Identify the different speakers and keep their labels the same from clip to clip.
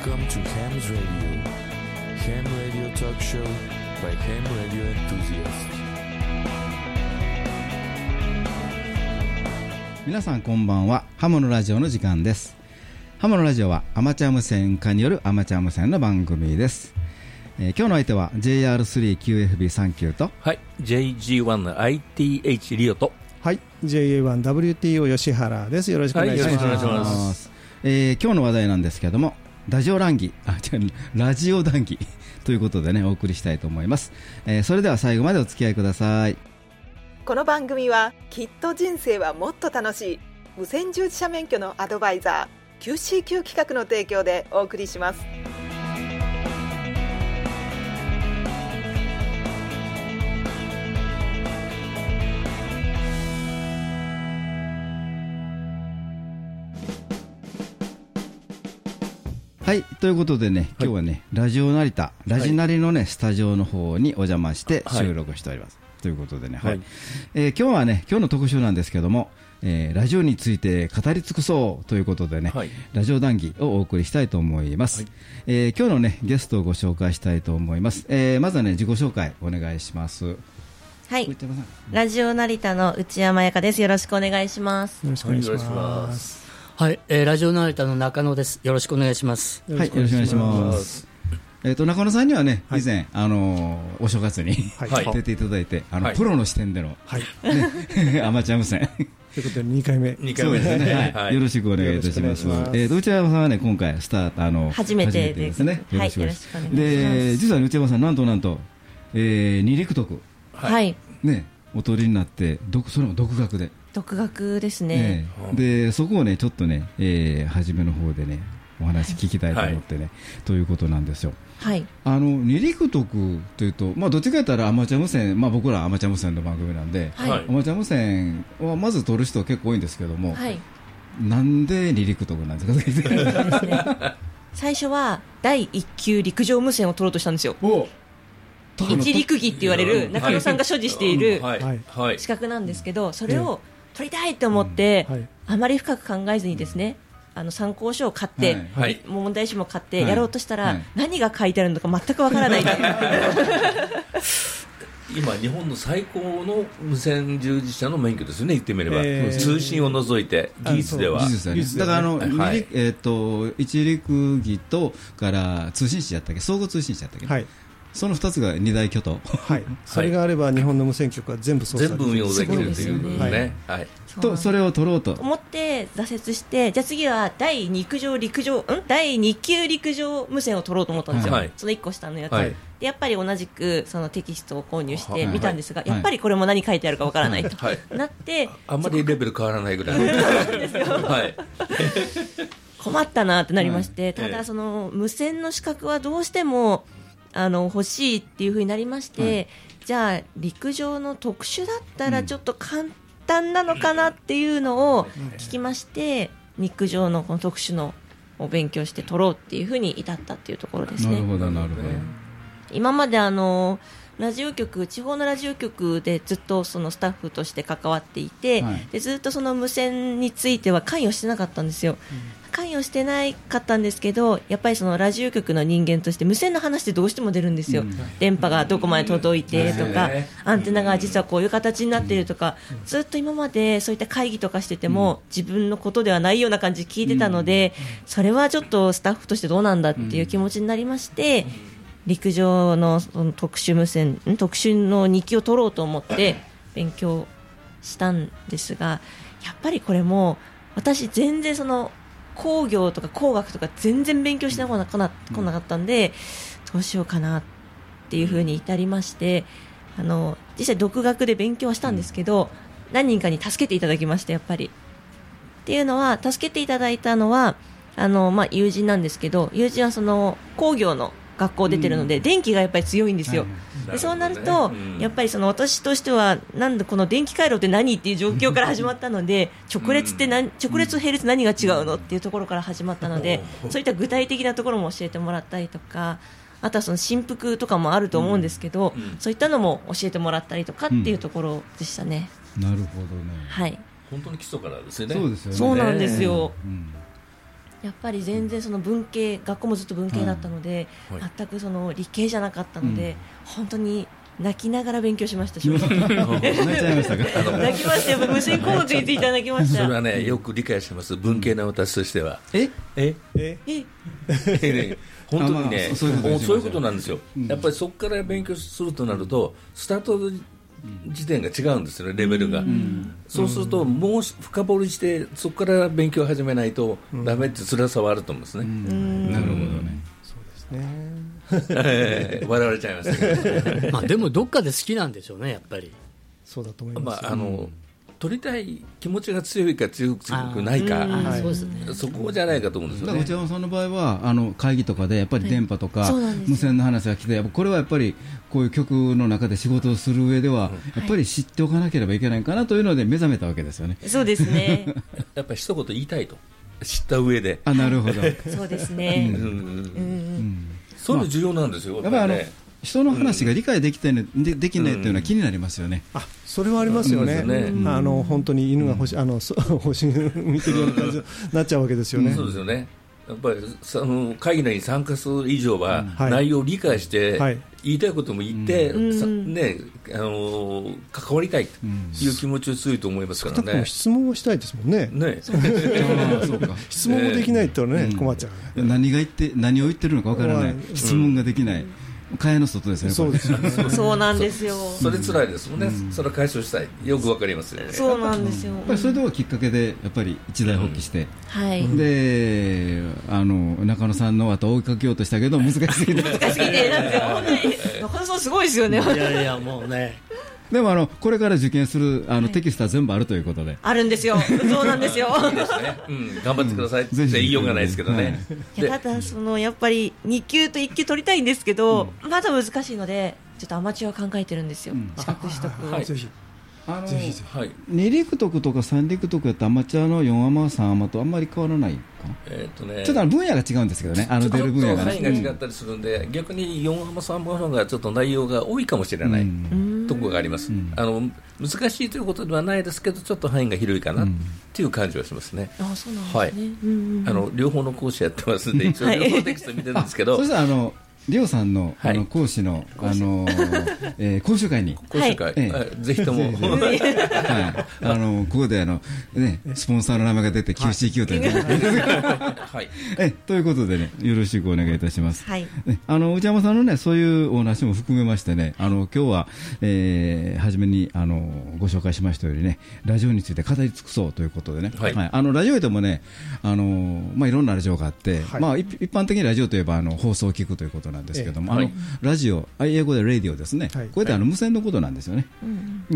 Speaker 1: Welcome to Ham's Radio. Ham Radio Talk Show by Ham Radio Enthusiasts.
Speaker 2: 皆さんこんばんはハムのラジオの時間ですハムのラジオはアマチュア無線化によるアマチュア無線の番組です、えー今日の相手は JR3QFB39 と
Speaker 3: はい、JG1ITH リオと、
Speaker 4: はい、JA1WTO 吉原です。よろしくお願いします。
Speaker 3: はいよろしくお願いします
Speaker 2: えー今日の話題なんですけどもラジオ談義。あ違うラジオ談義。ということでねお送りしたいと思います、えーそれでは最後までお付き合いください。
Speaker 5: この番組はきっと人生はもっと楽しい無線従事者免許のアドバイザー QCQ 企画の提供でお送りします。
Speaker 2: はいということでね今日はね、ラジオ成田ラジナリのね、スタジオの方にお邪魔して
Speaker 3: はい。
Speaker 2: 収録しております、ということでね、はい。
Speaker 3: はい。
Speaker 2: えー今日はね今日の特集なんですけども、えーラジオについて語り尽くそうということでね、
Speaker 3: はい。
Speaker 2: ラジオ談義をお送りしたいと思います、えー今日のねゲストをご紹介したいと思います、えーまずはね自己紹介お願いします。
Speaker 6: はい。ラジオ成田の内山彩香です。よろしくお願いします。
Speaker 4: よろしくお願いし。ま
Speaker 3: す
Speaker 7: はい、えーラジオ成田の中野です。よろしくお願いします。
Speaker 2: はい、よろしくお願いします。えっ、と中野さんにはね、
Speaker 4: はい
Speaker 2: 以前あのーお正月に、出ていただいて、あの、
Speaker 3: はい
Speaker 2: プロの視点での、
Speaker 4: はい。
Speaker 2: ね、アマチュア無線。
Speaker 4: ということで、2回目。
Speaker 3: 2回目
Speaker 2: ですね、はい
Speaker 3: はい
Speaker 2: よろしくお願いいたします。えーと内山さんはね、今回スタートあの
Speaker 6: 初めてです
Speaker 2: ね。
Speaker 6: はい
Speaker 2: お願いします
Speaker 6: よろしくお願いします
Speaker 2: で、実は内山さんなんとなんと、えー、二陸徳
Speaker 6: はい。
Speaker 2: ね、お取りになって、独それも独学で。
Speaker 6: 独学ですね。
Speaker 2: ええでそこをねちょっとね、えー初めの方でねお話聞きたいと思ってね、ということなんですよ。
Speaker 6: はい。
Speaker 2: あの二陸徳というと、まあ、どっちか言ったらアマチュア無線、まあ、僕らアマチュア無線の番組なんで、
Speaker 6: はい。
Speaker 3: はい
Speaker 2: アマチュア無線はまず取る人結構多いんですけども、
Speaker 6: はい。
Speaker 2: なんで二陸徳なんですか？
Speaker 6: 最初は第一級陸上無線を取ろうとしたんですよ。
Speaker 2: お
Speaker 6: 一陸技って言われる中野さんが所持している
Speaker 3: はい
Speaker 4: はい
Speaker 3: はい
Speaker 6: 資格なんですけど、それを取りたいと思って
Speaker 4: はい。
Speaker 6: あまり深く考えずにですね、あの参考書を買って、
Speaker 2: はい。
Speaker 3: はい。
Speaker 6: 問題集も買って
Speaker 2: はい。
Speaker 6: やろうとしたら、
Speaker 2: はい。
Speaker 6: 何が書いてあるのか全くわからない
Speaker 3: 今日本の最高の無線従事者の免許ですよね言ってみれば、
Speaker 4: えー。
Speaker 3: 通信を除いて技術では。
Speaker 2: だね。
Speaker 4: 技術だね。
Speaker 2: だからあの、
Speaker 3: はい。
Speaker 2: えっと一陸技とから通信士やったっけ？相互通信士やったっけ、
Speaker 4: はい。
Speaker 2: その二つが二大巨頭。
Speaker 4: はい。それがあれば、日本の無線局は全部操作
Speaker 3: 全部運用できるというね。
Speaker 4: ね。
Speaker 3: はい。
Speaker 2: とそれを取ろうと。
Speaker 6: 思って挫折して、じゃあ次は第2陸上陸上、ん？第2級陸上無線を取ろうと思ったんですよ、
Speaker 3: はい。
Speaker 6: その1個下のやつ、
Speaker 3: はい。
Speaker 6: でやっぱり同じくそのテキストを購入して
Speaker 2: はい。
Speaker 6: 見たんですが、
Speaker 2: はい。
Speaker 6: やっぱりこれも何書いてあるかわからないと、
Speaker 3: はい。
Speaker 6: なって、
Speaker 3: あんまりレベル変わらないぐらい。はい。
Speaker 6: 困ったなってなりまして、
Speaker 3: はい。
Speaker 6: ただ、その無線の資格はどうしてもあの欲しいっていうふうになりまして、
Speaker 2: はい。
Speaker 6: じゃあ、陸上の特殊だったらちょっと簡単なのかなっていうのを聞きまして、陸上のこの特殊のを勉強して取ろうっていうふうに至ったっていうところですね。
Speaker 2: なるほどなるほど、
Speaker 6: 今まであのラジオ局地方のラジオ局でずっとそのスタッフとして関わっていて、
Speaker 2: はい。
Speaker 6: でずっとその無線については関与してなかったんですよ、関与してないかったんですけどやっぱりそのラジオ局の人間として無線の話ってどうしても出るんですよ、電波がどこまで届いてとか、アンテナが実はこういう形になっているとか、ずっと今までそういった会議とかしてても、自分のことではないような感じで聞いてたので、それはちょっとスタッフとしてどうなんだっていう気持ちになりまして、陸上のその特殊無線ん？特殊の2級を取ろうと思って勉強したんですがやっぱりこれも私全然その工業とか工学とか全然勉強してこなこなこなかったんでどうしようかなっていうふうに至りましてあの実際独学で勉強はしたんですけど何人かに助けていただきましたやっぱり。っていうのは助けていただいたのはあの、まあ、友人なんですけど友人はその工業の学校出てるので、電気がやっぱり強いんですよ、でそうなると、
Speaker 3: うん。
Speaker 6: やっぱりその私としてはなんでこの電気回路って何っていう状況から始まったので直列って何直列並列何が違うの？っていうところから始まったのでそういった具体的なところも教えてもらったりとかあとはその振幅とかもあると思うんですけど、
Speaker 3: うん。
Speaker 6: そういったのも教えてもらったりとかっていうところでしたね。
Speaker 2: なるほどね
Speaker 6: はい。
Speaker 3: 本当に基礎からですよね。
Speaker 2: そうですよね。
Speaker 6: そうなんですよ。
Speaker 2: うん
Speaker 6: やっぱり全然その文系、学校もずっと文系だったので、
Speaker 3: はい。
Speaker 6: 全くその理系じゃなかったので、本当に泣きながら勉強しました、正直。
Speaker 2: 泣いちゃいましたか？
Speaker 6: 泣きました、やっぱ無線工学については泣きました。
Speaker 3: それはね、よく理解してます、文系の私としては。
Speaker 2: え？
Speaker 3: え？
Speaker 4: え？
Speaker 6: え？
Speaker 3: 本当にね、
Speaker 2: そういうこと
Speaker 3: なんですよ、やっぱりそこから勉強するとなると、スタート時点が違うんですよね、レベルが。そうすると、もう深掘りして、そこから勉強を始めないとダメって辛さはあると思うんですね。
Speaker 2: なるほどね。
Speaker 3: えー 笑われちゃいましたけど、
Speaker 7: まあでもどっかで好きなんでしょうね、やっぱり。
Speaker 4: そうだと思い
Speaker 3: ま
Speaker 4: ます、
Speaker 3: あ、あの取りたい気持ちが強いか強くないか、
Speaker 7: そ
Speaker 3: こじゃないかと思うんですよね。
Speaker 2: だから内。山さんの場合はあの会議とかでやっぱり電波とか、無線の話が来てやっぱこれはやっぱりこういう曲の中で仕事をする上では、やっぱり知っておかなければいけないかなというので目覚めたわけですよね。
Speaker 6: そうですね、
Speaker 3: やっぱり一言言いたいと、知った上で、
Speaker 2: あなるほど、
Speaker 6: そうですね、
Speaker 3: うん。
Speaker 6: うんうん
Speaker 3: そういうの重要なんですよ、
Speaker 2: やっぱりあの、
Speaker 3: ね
Speaker 2: 人の話が理解できて、ねでできないっていうのは気になりますよね。
Speaker 4: あそれはありますよね、あの本当に犬が星、あのそ 星見てるような感じになっちゃうわけですよね。
Speaker 3: そうですよね。やっぱりその会議に参加する以上は、
Speaker 4: はい。
Speaker 3: 内容を理解して、
Speaker 4: はい。
Speaker 3: 言いたいことも言って、ねあの関わりたいという気持ちが強いと思いますからね。
Speaker 4: 質問をしたいですもんね。
Speaker 3: ね
Speaker 2: ああそうか。
Speaker 4: 質問もできないとね、
Speaker 2: うん。
Speaker 4: 困っちゃう。
Speaker 2: 何が言って何を言ってるのかわからない。質問ができない、蚊帳の外ですよね、
Speaker 4: そうですよね。
Speaker 6: そうなんですよ、
Speaker 3: それ辛いですもんね、それは解消したい、よくわかりますよね。
Speaker 6: そうなんですよ、
Speaker 2: やっぱりそういうところがきっかけで、やっぱり一大発起して、
Speaker 6: はい、
Speaker 2: であの中野さんの後追いかけようとしたけど、難しすぎて、
Speaker 6: 難しすぎて、なんか本当に、中野さん、すごいですよね、
Speaker 7: いやいや、もうね。
Speaker 2: でもあのこれから受験するあのテキストは全部あるということで、
Speaker 6: あるんですよ、そうなんですよ。
Speaker 3: いいですね、うん、頑張ってください。って言いようがないですけどね。
Speaker 6: い。やただそのやっぱり2級と1級取りたいんですけど、まだ難しいのでちょっとアマチュア考えてるんですよ、資格取得を、
Speaker 3: はい。
Speaker 4: ぜひ。
Speaker 2: あの
Speaker 4: ぜひぜ
Speaker 3: はい。
Speaker 2: 2陸徳とか3陸徳やったらアマチュアの4アマ3アマとあんまり変わらないか？な、
Speaker 3: えーっとね、
Speaker 2: ちょっとあの分野が違うんですけどね、あの出る分野が
Speaker 3: ちょっと範囲
Speaker 2: ね。
Speaker 3: が違ったりするんで、逆に4浜3浜の方がちょっと内容が多いかもしれない、
Speaker 2: うん
Speaker 3: があります、あの難しいということではないですけど、ちょっと範囲が広いかなっていう感じはしますね。
Speaker 6: あそうなんですね、
Speaker 3: はい。
Speaker 6: うんうん
Speaker 3: あの両方の講師やってますんで、一応
Speaker 6: はい。
Speaker 3: 両方テキスト見てるんですけど、
Speaker 2: そしたらあのリオさんの,、
Speaker 3: はい。
Speaker 2: あの講師のあの、えー 講習会に、
Speaker 3: 講習会、
Speaker 2: ええ。
Speaker 3: はい。ぜひとも、
Speaker 2: はい、あのここであの、ね、スポンサーの名前が出て QCQ という、
Speaker 3: はい、
Speaker 2: えということでね、よろしくお願いいたします。
Speaker 6: はい。
Speaker 2: ねあの内山さんのね、そういうお話も含めましてね、あの今日は、えー初めにあのご紹介しましたようにね、ラジオについて語り尽くそうということでね、
Speaker 3: はい。
Speaker 2: あのラジオでもね、あのまあいろんなラジオがあって、
Speaker 4: はい。
Speaker 2: まあ一一般的にラジオといえばあの放送を聞くということなんですけども、あの
Speaker 3: ええはい
Speaker 2: ラジオ、あ英語でレディオですね、
Speaker 4: はい
Speaker 2: これってあの無線のことなんですよね。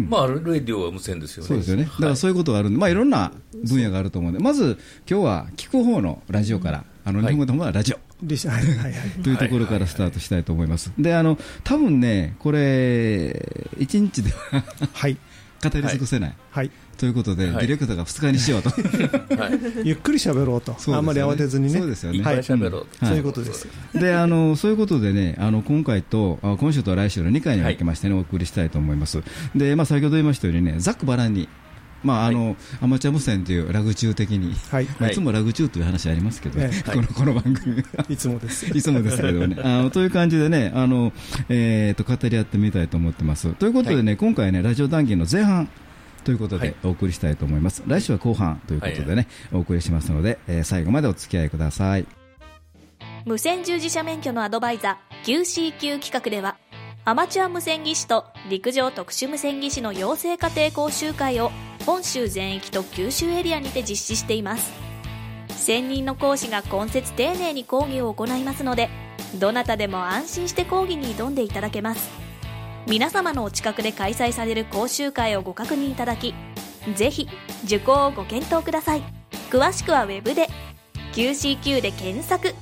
Speaker 3: まあ、レディオは無線ですよね。
Speaker 2: そうですよね。だからそういうことがあるんで、まあいろんな分野があると思うんで、まず今日は聞く方のラジオから、あの
Speaker 3: はい
Speaker 2: 日本語でもはラジオ。
Speaker 4: リスはいはいはい。
Speaker 2: というところからスタートしたいと思います。で、あの、多分ね、これ、1日では
Speaker 4: はい。
Speaker 2: 語り尽くせない。
Speaker 4: はい。
Speaker 2: ということで、
Speaker 3: はい
Speaker 2: ディレクターが2日にしようと。
Speaker 3: はい、
Speaker 4: ゆっくり喋ろうと。
Speaker 2: ね
Speaker 4: あんまり慌てずにね。
Speaker 2: そうですよね
Speaker 3: いっぱい喋ろうと、
Speaker 2: はい
Speaker 4: そういうことです。
Speaker 2: で、あの、そういうことでね、あの、今回と、あ今週と来週の2回に分けましてね、お送りしたいと思います。で、まあ、先ほど言いましたようにね、ざっくばらんに、まあ、あの、アマチュア無線というラグ中的に、
Speaker 4: はい。
Speaker 2: まあいつもラグ中という話ありますけどね、
Speaker 4: え
Speaker 2: この、この番組は。
Speaker 4: いつもです。
Speaker 2: いつもですけどね。あのという感じでね、あの、えーと、語り合ってみたいと思ってます。ということでね、今回ね、ラジオ談義の前半ということ
Speaker 3: はい
Speaker 2: でお送りしたいと思います。来週は後半ということでね、お送りしますので、えー最後までお付き合いください。
Speaker 8: 無線従事者免許のアドバイザー QCQ 企画ではアマチュア無線技師と陸上特殊無線技師の養成家庭講習会を本州全域と九州エリアにて実施しています専任の講師が今節丁寧に講義を行いますのでどなたでも安心して講義に挑んでいただけます皆様のお近くで開催される講習会をご確認いただきぜひ受講をご検討ください。詳しくはウェブで QCQ で検索。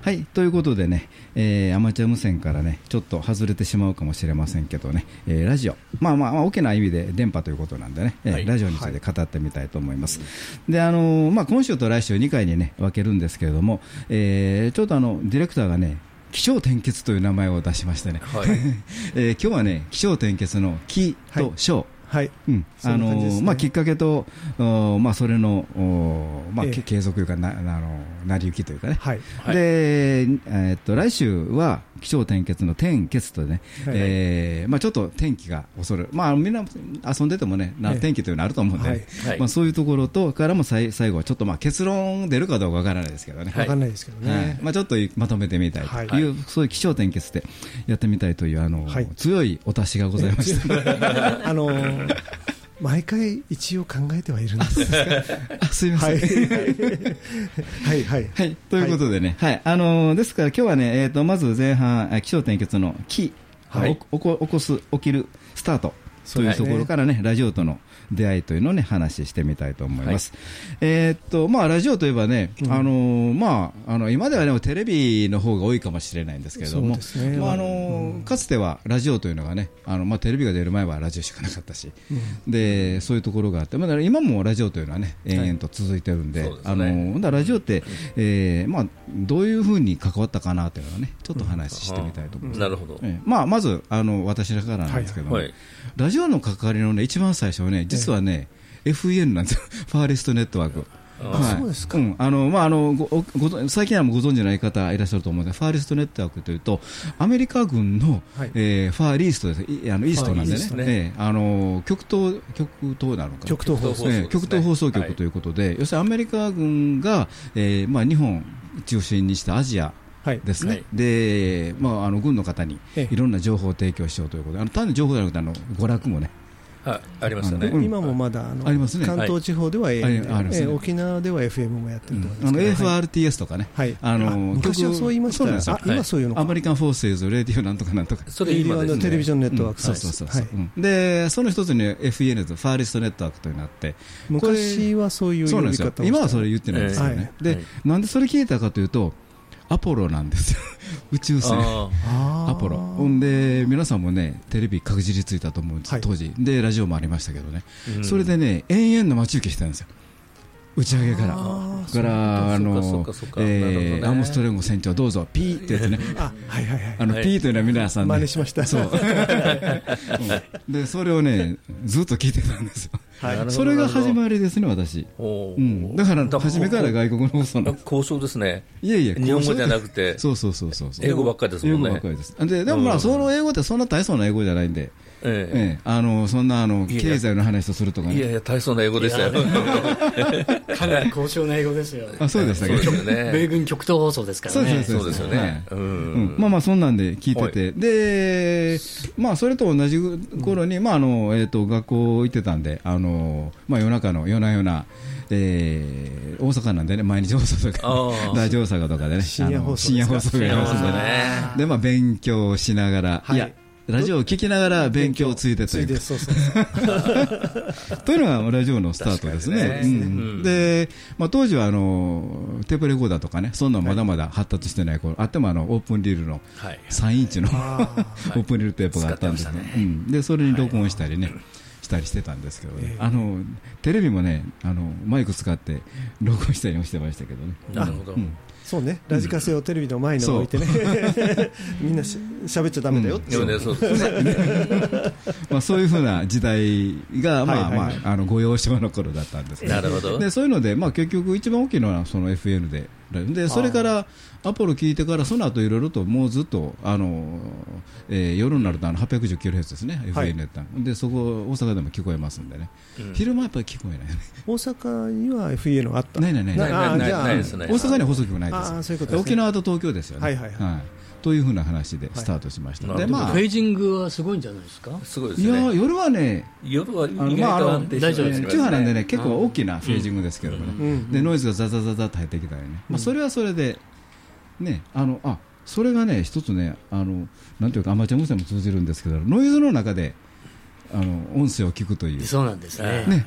Speaker 2: はい、ということでね、えーアマチュア無線からね、ちょっと外れてしまうかもしれませんけどね、えーラジオ、まあまあ、まあ、大きな意味で電波ということなんでね、えー
Speaker 3: はい。
Speaker 2: ラジオについて語ってみたいと思います。で、あのーまあ、今週と来週2回にね、分けるんですけれども、えーちょっとあの、ディレクターがね、気象転結という名前を出しましてね、
Speaker 3: はい。
Speaker 2: えー今日はね、気象転結の気と小、
Speaker 4: はい。
Speaker 2: うん。あ
Speaker 4: そんな感じですね。
Speaker 2: のまあ、きっかけと、おまあ、それの、おまあ
Speaker 4: ええ。
Speaker 2: け継続というかなあの成り行きというかね、
Speaker 4: はい。
Speaker 3: はい。
Speaker 2: でえーっと来週は気象転結の天結とね、
Speaker 4: はい
Speaker 2: えーまあ、ちょっと天気が恐る、まあ、みんな遊んでてもね、な
Speaker 4: ええ。
Speaker 2: 天気というのあると思うんで、
Speaker 4: はい。
Speaker 3: はい。
Speaker 2: まあ、そういうところとからも最最後はちょっとまあ結論出るかどうかわからないですけどね。
Speaker 3: はい
Speaker 4: わかんないですけど
Speaker 2: はい。
Speaker 4: ね
Speaker 2: まあ、ちょっとまとめてみたいと。い。う、
Speaker 4: はい
Speaker 2: そういう気象転結でやってみたいというあの、
Speaker 4: はい。
Speaker 2: 強いお達しがございました。
Speaker 4: あのー毎回一応考えてはいるんです
Speaker 2: あすいません、
Speaker 4: はい。はいはい。
Speaker 2: はい、ということでね、はい。あのーですから今日はね、えー、とまず前半、え気象転結の起、
Speaker 4: はい。
Speaker 2: おこ起こす、起きる、スタートというところからね、ラジオとの出会いというのをね、話してみたいと思います。えーっと、まあ、ラジオといえばね、
Speaker 4: うん。
Speaker 2: あのーまあ、あの、今ではね、テレビの方が多いかもしれないんですけれども、
Speaker 4: ね。
Speaker 2: まあ、あのーかつてはラジオというのがね、あの、まあ、テレビが出る前はラジオしかなかったし、で、そういうところがあって、まあ、今もラジオというのはね、延々と続いてるんで、
Speaker 3: そうですね。
Speaker 2: あのーだラジオって、えーまあ、どういうふうに関わったかなというのはね、ちょっと話してみたいと思います。
Speaker 3: なるほど。
Speaker 2: ええまあ、まずあの私からなんですけども、
Speaker 3: はい。
Speaker 2: ラジオの関わりの、ね、一番最初はね、実はね、FEN なんですよ、ファーレストネットワーク。
Speaker 3: あ
Speaker 4: そうですか。
Speaker 2: ん。あのまあ、あのごごご存最近はもうご存知ない方いらっしゃると思うんで、ファーレストネットワークというと、アメリカ軍の、
Speaker 4: はい。
Speaker 2: えーファーリーストです、いあのイーストなんでね。
Speaker 3: ね
Speaker 2: ええ。あの極東極東なのかな？
Speaker 4: 極東放送
Speaker 3: 極東
Speaker 2: ええ極東放送局ということで、要するにアメリカ軍が、えーまあ、日本中心にしたアジア
Speaker 4: はい。
Speaker 2: ですね、
Speaker 3: はい。
Speaker 2: でまあ、あの軍の方に
Speaker 4: ええ。
Speaker 2: いろんな情報を提供しようということで、あの単に情報じゃなくてあの娯楽もね、
Speaker 3: あありましたね。
Speaker 2: うん。
Speaker 4: 今もまだあの
Speaker 2: ありますね。
Speaker 4: 関東地方では AM 沖縄では FM もやってると思い
Speaker 2: あの
Speaker 4: ますけど。はい。
Speaker 2: AFRTS とかね、
Speaker 4: はい。
Speaker 2: あの
Speaker 4: あ昔はそう言いました。
Speaker 2: そうなんですよ。
Speaker 4: あ今そういうのか。
Speaker 2: アメリカン・フォーセーズ、レディオなんとかなんとか。
Speaker 3: それ今ですね。
Speaker 4: テレビジョンネットワーク
Speaker 2: そうそうそうでその一つに FEN ですファーレストネットワークというのがあって。
Speaker 4: 昔はそういう呼
Speaker 2: そうなんですよ。
Speaker 4: び方を
Speaker 2: 今はそれ
Speaker 4: う
Speaker 2: 言ってないですよね、
Speaker 3: はい
Speaker 2: で、
Speaker 3: はい。
Speaker 2: なんでそれ聞いたかというとアポロなんですよ。宇宙船。
Speaker 3: あ
Speaker 2: アポロ。ほんで皆さんもねテレビ確実についたと思うんです、
Speaker 4: はい。
Speaker 2: 当時。でラジオもありましたけどね、
Speaker 3: ーうん。
Speaker 2: それでね延々の待ち受けしてたんですよ。打ち上げから。からあのえ
Speaker 3: ね。
Speaker 2: ーアームストロング船長どうぞピーってやつね。
Speaker 4: あ はいはいはい。
Speaker 2: あの、
Speaker 3: はい。
Speaker 2: ピーというのは皆さんね
Speaker 4: 真似しました。
Speaker 2: そう、うん。でそれをねずっと聞いてたんですよ、それが始まりですね私、うん、だから初めから外国の放送の
Speaker 3: 交渉ですね。
Speaker 2: いえいえ
Speaker 3: 日本語じゃなくて。
Speaker 2: そうそうそうそうそう。
Speaker 3: 英語ばっかりですもんね。
Speaker 2: 英語ばっかりです。ででもまあその英語ってそんな大層な英語じゃないんで、
Speaker 3: え
Speaker 2: え。えあのそんなあの経済の話をするとかね。
Speaker 3: えいやいや、大層な英語でしたよ。
Speaker 7: かなり高尚な英語ですよ。
Speaker 2: あそうでした
Speaker 3: ね。
Speaker 7: 米軍極東放送ですからね。
Speaker 2: そう
Speaker 3: そうです。よね。う
Speaker 2: うん。
Speaker 3: ん。
Speaker 2: まあまあそんなんで聞いてて、で、まあそれと同じ頃に、まああの、えっ、と、学校行ってたんで、あの、まあ夜中の、夜な夜な、えー、大阪なんでね、毎日放送とか
Speaker 3: あ、ー
Speaker 2: ラジオ大阪とかでね、
Speaker 4: 深夜放送
Speaker 2: あの深夜放送がありますんで
Speaker 3: 深夜放送
Speaker 2: ね
Speaker 3: ね。
Speaker 2: で、まあ勉強しながら、
Speaker 4: はい。
Speaker 2: いや、ラジオを聞きながら勉強をついてと
Speaker 4: つい
Speaker 2: う というのがラジオのスタートですね。で、まあ、当時はあのテープレコーダーとかね、そんなのまだまだ発達してない頃、あってもあのオープンリールの
Speaker 3: はい。
Speaker 2: 3インチの
Speaker 4: あ
Speaker 2: オープンリールテープがあったんですね。
Speaker 3: 使ってました
Speaker 2: うん、でそれに録音したりね、したりしてたんですけどね、あのテレビもねあのマイク使って録音したりもしてましたけどね。
Speaker 3: なるほど。
Speaker 2: う。ん
Speaker 4: そうね。ラジカセをテレビの前に置いてね。みんなし喋っちゃダメだよって。
Speaker 3: でもね、そう。
Speaker 2: まあ、そういうふうな時代が、まあ
Speaker 4: はいはいはい。
Speaker 2: まあ、あの御用商の頃だったんですけど
Speaker 3: なるほど。
Speaker 2: でそういうので、まあ、結局一番大きいのはその FN ででそれからアポロ聞いてからその後いろいろともうずっとあの、えー夜になるとあの 810kHz ですね、
Speaker 4: はい。
Speaker 2: ったのでそこ大阪でも聞こえますんでね、
Speaker 3: うん。
Speaker 2: 昼間やっぱり聞こえないよね。
Speaker 4: 大阪には FA のがあった。
Speaker 2: ないないないない。
Speaker 3: ないないですね。
Speaker 2: 大阪には放送局ないです
Speaker 4: ああそういうこと
Speaker 2: 沖縄と東京ですよね、
Speaker 4: はいはい。はい
Speaker 2: というふうな話でスタートしました、
Speaker 3: はい
Speaker 2: でまあ
Speaker 7: フェージングはすごいんじゃないですか？
Speaker 3: すごいです
Speaker 2: いや
Speaker 3: ね。
Speaker 2: 夜はね
Speaker 3: 夜は意
Speaker 2: あの
Speaker 3: 外
Speaker 2: まああの
Speaker 3: と安定して
Speaker 7: 大丈夫です
Speaker 3: ますね
Speaker 2: 中波なんでね結構大きなフェージングですけどもね、
Speaker 4: うん。
Speaker 2: でノイズがザザザザと入ってきたりね、まあ、それはそれで、ね、あのあそれがね、一つね、あのなんていうか、アマチュア無線も通じるんですけど、ノイズの中であの音声を聞くという、
Speaker 7: そうなんですね。
Speaker 2: ね。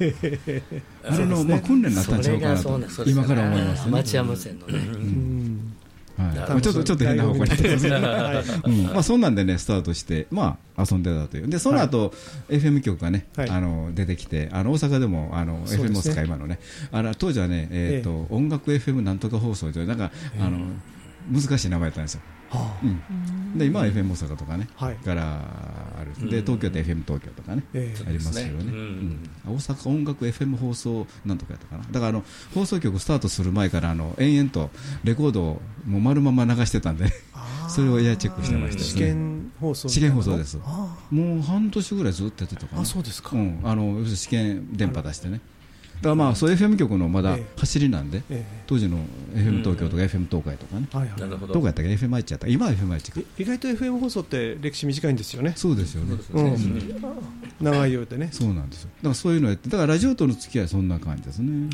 Speaker 7: ええ。
Speaker 2: あれの、まあ、訓練になったんちゃうかなと
Speaker 7: それがそうなんです、
Speaker 2: 今から思いますね。
Speaker 7: アマチュア無線のね。
Speaker 4: うん
Speaker 2: はい。まあ、ちょっとちょっと変な方向に行ってますうん。まあ、そんなんでね、スタートして、まあ、遊んでたという、でその後、FM 局がね、
Speaker 4: はい。
Speaker 2: あの出てきて、あの大阪でもあの、FM を使い、今のね、あの当時はね、えーと音楽 FM なんとか放送という、なんか、あの難しい名前だったんですよ、で今は FM 大阪とかね、
Speaker 4: はい。
Speaker 2: からある。で東京って FM 東京とかね、
Speaker 4: ええ。
Speaker 2: ありますよね。大阪音楽 FM 放送なんとかやったかな。だからあの放送局スタートする前からあの延々とレコードをもう丸まま流してたんで それをエアチェックしてました
Speaker 4: 試
Speaker 2: よね、
Speaker 4: 験放送
Speaker 2: 試験放送です。
Speaker 4: あ
Speaker 2: もう半年ぐらいずっとやってたかな。
Speaker 4: あそうですか。
Speaker 2: うん、あの要するに試験電波出してね。だからまあそう FM 局のまだ
Speaker 4: ええ。
Speaker 2: 走りなんで、
Speaker 4: え
Speaker 2: 当時の FM 東京とか FM 東海とかね、
Speaker 4: えはいはい。
Speaker 3: なるほど。
Speaker 2: どこやったっけ？FM 愛知やった。今は FM 愛知か
Speaker 4: い意外と FM 放送って歴史短いんですよね。
Speaker 2: そうですよね。
Speaker 4: うん。長いようでね。
Speaker 2: そうなんですよ。だからそういうのやってだからラジオとの付き合いはそんな感じですね。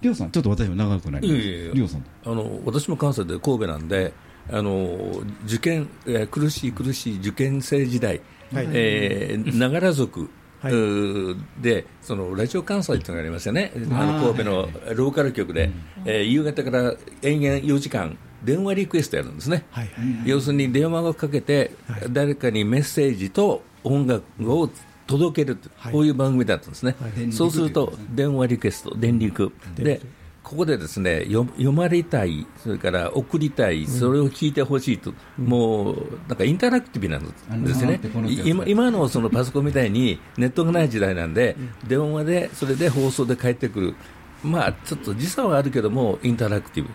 Speaker 2: リオさんちょっと私も長くなりまし
Speaker 3: いやいやいや
Speaker 2: たリオさん。
Speaker 3: あの私も関西で神戸なんであの受験、えー苦しい苦しい受験生時代、
Speaker 4: はい。
Speaker 3: えーながら族、
Speaker 4: はい。
Speaker 3: でそのラジオ関西っていうのがありますよね、あの神戸のローカル局で、えー夕方から延々4時間、電話リクエストやるんですね、
Speaker 4: はいはい。
Speaker 3: 要するに電話をかけて、
Speaker 4: はい。
Speaker 3: 誰かにメッセージと音楽を届けると、
Speaker 4: はい。
Speaker 3: こういう番組だったんですね、
Speaker 4: はい。
Speaker 3: そうすると電話リクエスト、電力、でここでですね読読まれたい、それから送りたい、それを聞いてほしいと、もうなんかインタラクティブなんですね。今今のそのパソコンみたいにネットがない時代なんで、電話で、それで放送で帰ってくる。まあ、ちょっと時差はあるけども、インタラクティブ、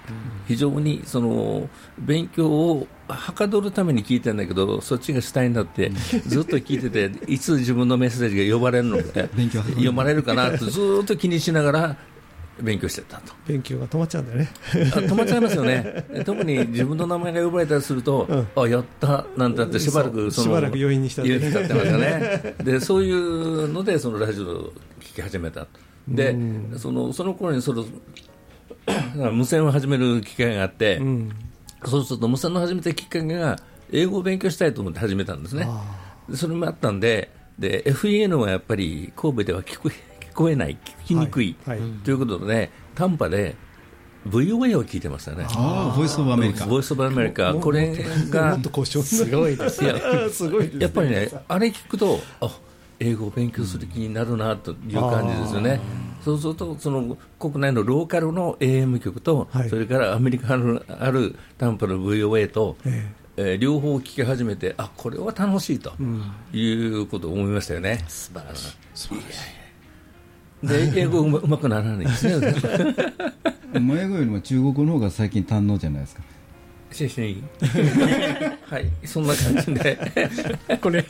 Speaker 3: 非常にその勉強をはかどるために聞いてるんだけど、そっちが主体になって、ずっと聞いてて、いつ自分のメッセージが呼ばれるのか、読まれるかなって、ずっと気にしながら勉強してたと。
Speaker 4: 勉強が止まっちゃうんだよね。
Speaker 3: あ止まっちゃいますよね、特に自分の名前が呼ばれたりすると、あやったなんてなって、しばらくその
Speaker 4: しばらく余韻に浸って
Speaker 3: 余韻に浸ってますよね。で、そういうので、そのラジオを聞き始めた、でそのその頃にその 無線を始める機会があって、
Speaker 4: うん。
Speaker 3: そうすると無線の始めたきっかけが、英語を勉強したいと思って始めたんですね。でそれもあったんで、で FEN はやっぱり神戸では聞こえ聞こえない、聞きにくい、
Speaker 4: はいはい。
Speaker 3: ということで、短波で VOA を聞いてましたね。
Speaker 2: ああボイスオブアメリカ
Speaker 3: ボイスオブアメリカ、これが
Speaker 4: もっと故障
Speaker 7: すごいです
Speaker 4: すごいですね。
Speaker 3: やっぱりね、あれ聞くと、あ英語を勉強する気になるなという感じですよね。そうすると、その国内のローカルの AM 局と、
Speaker 4: はい。
Speaker 3: それからアメリカのある短波の VOA と、
Speaker 4: え
Speaker 3: え。ー両方聞き始めて、あこれは楽しいということを思いましたよね。
Speaker 7: 素晴らしい
Speaker 3: で英語うまうまくならないんですね。
Speaker 2: もう英語よりも中国の方が最近堪能じゃないですか
Speaker 3: シェイシェイはい、そんな感じで。これ。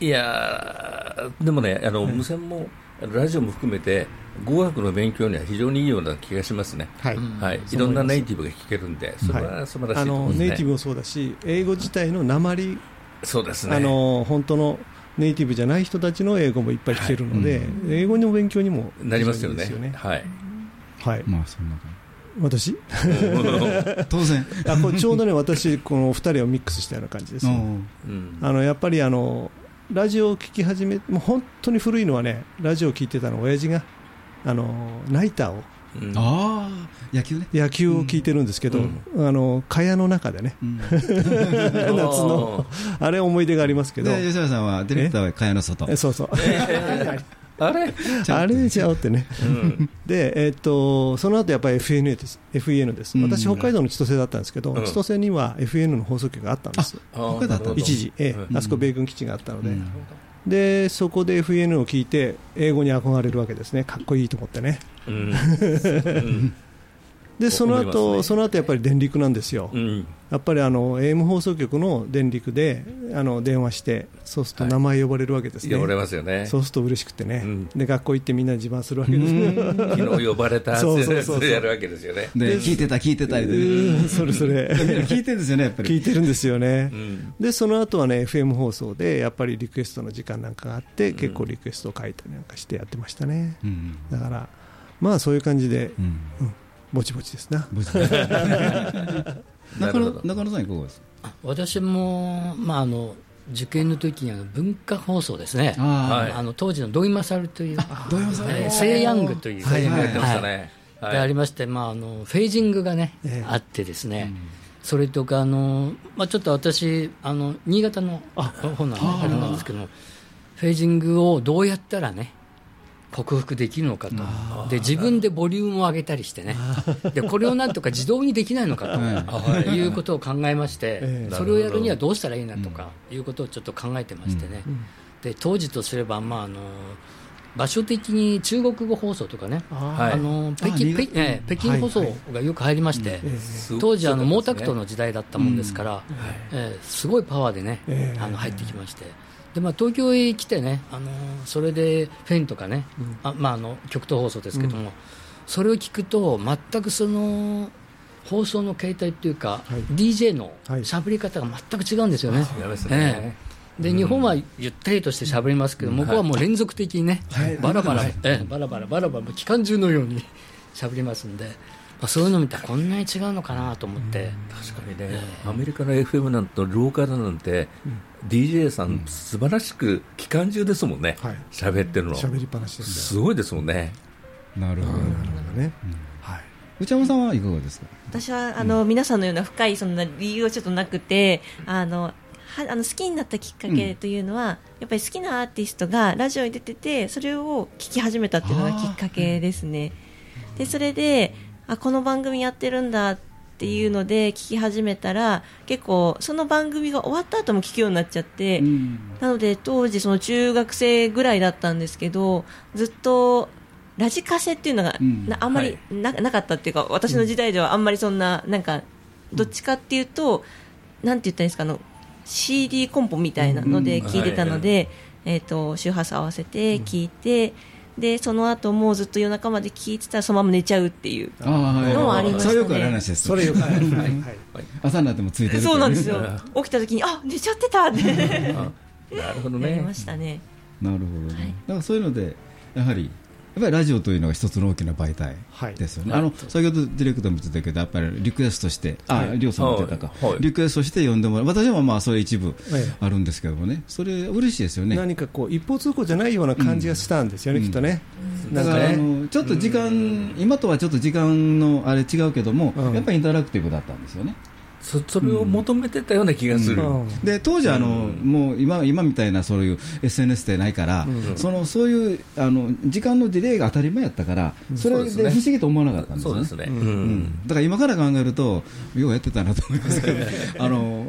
Speaker 3: いやーでもね、あの、無線も、ラジオも含めて、語学の勉強には非常にいいような気がしますね。
Speaker 4: はい
Speaker 3: はい。いろんなネイティブが聞けるんで、それは素晴らしい。
Speaker 4: ネイティブもそうだし英語自体の鉛
Speaker 3: そうですね。
Speaker 4: あの本当のネイティブじゃない人たちの英語もいっぱい聞けるので、英語の勉強にも
Speaker 3: なりますよね。はい。
Speaker 4: はい、
Speaker 2: まあそんな感
Speaker 4: 私？
Speaker 2: じ当然。
Speaker 4: あこれちょうどね私この二人をミックスしたような感じですよ、
Speaker 2: うん。
Speaker 3: うん。
Speaker 4: あのやっぱりあのラジオを聞き始めもう本当に古いのはねラジオを聞いてたの親父があのナイターを
Speaker 3: うん
Speaker 2: ああ。野球ね。
Speaker 4: 野球を聞いてるんですけど、
Speaker 3: うん。
Speaker 4: あの蚊帳の中でね。
Speaker 2: うん。
Speaker 4: 夏のあれ思い出がありますけど。
Speaker 2: で吉原さんはディレクターは蚊帳の外。
Speaker 4: えそうそう。
Speaker 3: あれ？
Speaker 4: あれ？ちゃうってね。
Speaker 3: うん。
Speaker 4: で、えっとその後やっぱり FNA です。FEN です、
Speaker 2: うん。
Speaker 4: 私、北海道の千歳だったんですけど、
Speaker 3: うん。
Speaker 4: 千歳には FEN の放送局があったんです、
Speaker 3: あー
Speaker 2: ここだったの？
Speaker 4: 一時、ええ。
Speaker 3: うん。
Speaker 4: あそこ米軍基地があったので、
Speaker 2: うん
Speaker 4: でそこで FEN を聞いて、英語に憧れるわけですね、かっこいいと思ってね、
Speaker 3: うん。うん
Speaker 4: でその後、
Speaker 3: ね
Speaker 4: その後やっぱり電陸なんですよ、
Speaker 3: うん。
Speaker 4: やっぱりあの AM 放送局の電陸であの電話して、そうすると名前呼ばれるわけですね、
Speaker 3: 呼ばれますよね。
Speaker 4: そうすると嬉しくてね、
Speaker 3: うん。
Speaker 4: で学校行ってみんな自慢するわけです。ね。
Speaker 3: 昨日呼ばれた
Speaker 4: そうそうそうそう
Speaker 3: それやるわけですよね。
Speaker 2: で聞いてた聞いてたりで
Speaker 4: うんそれそれ。
Speaker 2: 聞いてるんですよねやっぱり。
Speaker 4: 聞いてるんですよね、
Speaker 3: うん。
Speaker 4: でその後はね FM 放送でやっぱりリクエストの時間なんかがあって、結構リクエストを書いたりなんかしてやってましたね。
Speaker 2: うん。
Speaker 4: だからまあそういう感じで。
Speaker 2: うん
Speaker 4: ぼちぼちですな。
Speaker 2: 中野 中野さんいかがですか？
Speaker 7: 私も、まあ、あの受験の時にあの文化放送ですね、
Speaker 2: あ
Speaker 7: の当時の土井勝という、
Speaker 2: 土井勝
Speaker 7: えーセイヤングという、
Speaker 3: 最近やってました
Speaker 7: はい。
Speaker 3: ね。
Speaker 7: でありまして、まあ、あのフェージングがね、
Speaker 4: ええ。
Speaker 7: あってですね、それとかあの、まあ、ちょっと私あの新潟の方なんですけどフェージングをどうやったらね克服できるのかと、で自分でボリュームを上げたりしてね、でこれをなんとか自動にできないのかと。い。うことを考えまして、それをやるにはどうしたらいいなとかいうことをちょっと考えてましてね、で当時とすれば、まああの場所的に中国語放送とかね、
Speaker 3: はい
Speaker 7: あの北京北ええ北京放送がよく入りまして、当時あの毛沢東の時代だったもんですから、ええすごいパワーでね、
Speaker 4: ええ。
Speaker 7: あの入ってきまして。でまあ、東京へ来てね、あのそれでフェンとかね、あまあ、あの極東放送ですけども、それを聞くと、全くその放送の形態っていうか、
Speaker 4: はい。
Speaker 7: DJ の
Speaker 4: はい。
Speaker 7: 喋り方が全く違うんですよね。
Speaker 3: 違い
Speaker 7: で日本はゆったりとして喋りますけど、向こうはもう連続的にね、バラバラ、ええバラバラ、バラバラ、機関銃のように喋りますんで、まあ、そういうの見たらこんなに違うのかなと思って、
Speaker 3: 確かにね、アメリカの FM なんてローカルなんて、DJ さん、素晴らしく期間中ですもんね。
Speaker 4: はい、
Speaker 3: 喋、ってるの、
Speaker 4: 喋りっぱなしです。
Speaker 3: すごいですもんね。
Speaker 2: なるほど。
Speaker 4: なるほどね、はい。
Speaker 2: 内山さんはいかがですか？
Speaker 6: 私はあの、皆さんのような深いそんな理由はちょっとなくてあのはあの好きになったきっかけというのは、やっぱり好きなアーティストがラジオに出ててそれを聞き始めたっていうのがきっかけですね。でそれであこの番組やってるんだっていうので聞き始めたら結構その番組が終わった後も聞くようになっちゃって、なので当時その中学生ぐらいだったんですけどずっとラジカセっていうのが、
Speaker 2: うん。
Speaker 6: なあんまりな,、なかったっていうか私の時代ではあんまりそんななんかどっちかっていうと、なんて言ったんですかあの CD コンポみたいなので聞いてたので、えっ、と周波数合わせて聞いて、でその後もうずっと夜中まで聞いてたらそのまま寝ちゃうっていう。
Speaker 2: ああ、はい。
Speaker 6: のもありましたね。
Speaker 2: それよくある話です。
Speaker 4: それよくはい。は
Speaker 2: 朝になってもつい。てるってい。
Speaker 6: そうなんですよ。起きた時にあ寝ちゃってたって
Speaker 3: なるほどね
Speaker 6: なりま。したね。
Speaker 2: なるほどね。だからそうい。うので、やはり、ぱりラジオというのが一つの大きな媒体
Speaker 4: はい。
Speaker 2: ですよね。あの、先ほどディレクターも言ってたけど、やっぱりリクエストして、あ、りょうさんも言ってたかリクエストして呼んでもらう。私もまあ、それ一部
Speaker 4: ええ。
Speaker 2: あるんですけどもね、それ嬉しいですよね。
Speaker 4: 何かこう一方通行じゃないような感じがしたんですよね、きっとね、なんか
Speaker 2: だからあ
Speaker 4: ね、
Speaker 2: のちょっと時間、今とはちょっと時間のあれ違うけども、
Speaker 4: うん。
Speaker 2: やっぱりインタラクティブだったんですよね。
Speaker 3: そそれを求めてたような気がする。
Speaker 4: うん。
Speaker 2: で当時あの、もう今今みたいなそういう SNS ってないから、そのそういうあの時間のディレイが当たり前やったから、それで不思議と思わなかったんですよね。
Speaker 3: そうですね。う
Speaker 2: うんん。だから今から考えると、ようやってたなと思いますけど、あの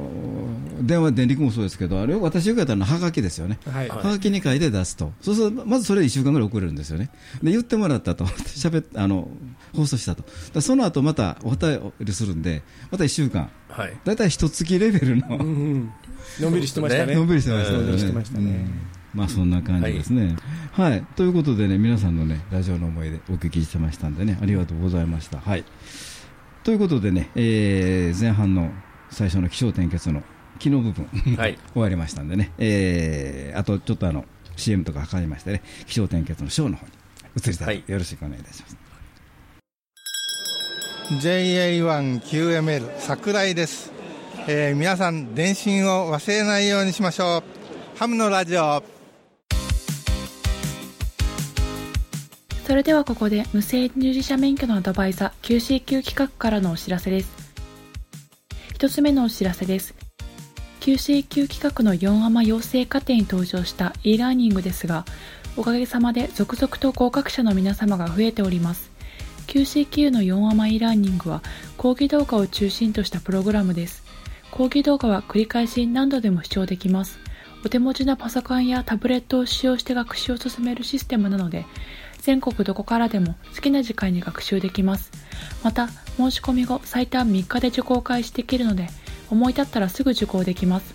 Speaker 2: 電話、電力もそうですけど、あれ私よくやったのははがきですよね、
Speaker 4: はい。
Speaker 2: はがきに書いて出すと、そうするとまずそれで1週間ぐらい送れるんですよね、で言ってもらったと、しゃべあの放送したと、その後またお便りするんで、また1週間、
Speaker 3: はい。
Speaker 2: だいたい一月レベルの、
Speaker 4: のんびりしてましたね、
Speaker 2: のんびりしてましたね。まあそんな感じですね。はい、ということでね、皆さんのね、ラジオの思い出お聞きしてましたんでね、ありがとうございました。はい。ということでね、えー前半の最初の気象点結の機能部分、
Speaker 3: はい。
Speaker 2: 終わりましたんでね、えーあとちょっとあの、CM とかかかりましてね、気象点結のショーの方に移りたい、
Speaker 3: はい
Speaker 2: よろしくお願いいたします。
Speaker 9: JA1QML 桜井です、えー皆さん電信を忘れないようにしましょうハムのラジオ
Speaker 10: それではここで無線従事者免許のアドバイザー QCQ 企画からのお知らせです。一つ目のお知らせです。QCQ 企画の4アマ養成課程に登場した e ラーニングですが、おかげさまで続々と合格者の皆様が増えております。QCQ の4アマ e ラーニングは講義動画を中心としたプログラムです。講義動画は繰り返し何度でも視聴できます。お手持ちのパソコンやタブレットを使用して学習を進めるシステムなので、全国どこからでも好きな時間に学習できます。また、申し込み後最短3日で受講開始できるので、思い立ったらすぐ受講できます。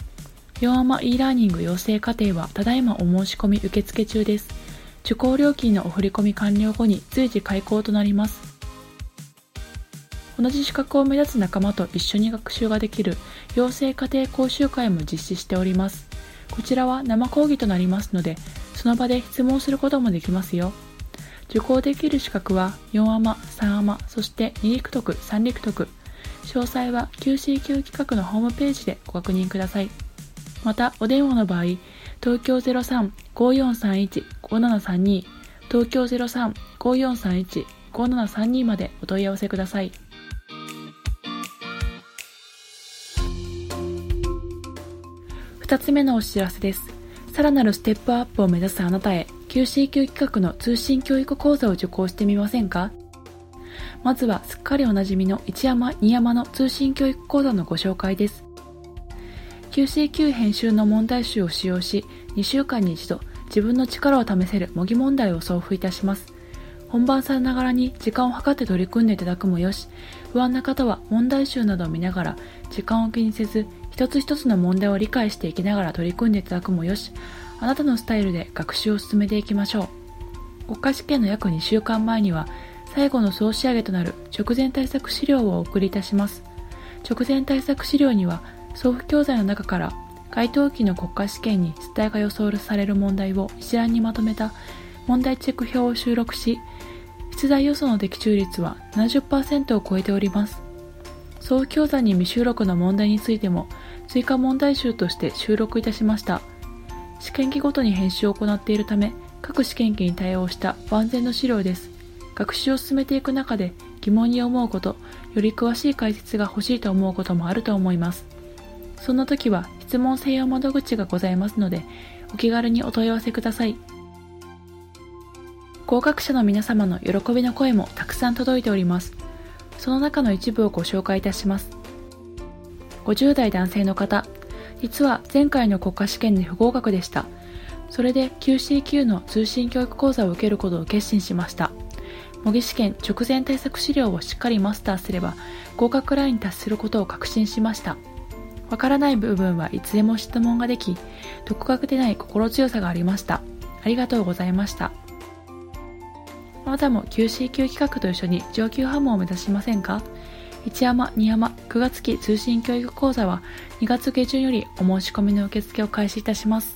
Speaker 10: 4アマ e ラーニング養成課程はただいまお申し込み受付中です。受講料金のお振込完了後に随時開講となります。同じ資格を目指す仲間と一緒に学習ができる養成家庭講習会も実施しております。こちらは生講義となりますので、その場で質問することもできますよ。受講できる資格は4アマ、3アマ、そして2陸徳、3陸徳。詳細は QCQ 企画のホームページでご確認ください。また、お電話の場合、東京03-5431-5732、東京03-5431-5732までお問い合わせください。二つ目のお知らせです。さらなるステップアップを目指すあなたへ、QCQ 企画の通信教育講座を受講してみませんか？まずはすっかりおなじみの一山二山の通信教育講座のご紹介です。QCQ 編集の問題集を使用し2週間に一度自分の力を試せる模擬問題を送付いたします。本番さながらに時間を計って取り組んでいただくもよし不安な方は問題集などを見ながら時間を気にせず一つ一つの問題を理解していきながら取り組んでいただくもよしあなたのスタイルで学習を進めていきましょう。国家試験の約2週間前には最後の総仕上げとなる直前対策資料をお送りいたします。直前対策資料には送付教材の中から該当期の国家試験に出題が予想される問題を一覧にまとめた問題チェック表を収録し出題予想の的中率は70%を超えております。送付教材に未収録の問題についても追加問題集として収録いたしました。試験機ごとに編集を行っているため各試験機に対応した万全の資料です。学習を進めていく中で疑問に思うこと、より詳しい解説が欲しいと思うこともあると思います。そんな時は質問専用窓口がございますので、お気軽にお問い合わせください。合格者の皆様の喜びの声もたくさん届いております。その中の一部をご紹介いたします。50代男性の方、実は前回の国家試験で不合格でした。それで QCQ の通信教育講座を受けることを決心しました。模擬試験直前対策資料をしっかりマスターすれば合格ラインに達することを確信しました。わからない部分はいつでも質問ができ独学でない心強さがありました。ありがとうございました。まだも QCQ 企画と一緒に上級ハムを目指しませんか？一山二山9月期通信教育講座は2月下旬よりお申し込みの受付を開始いたします。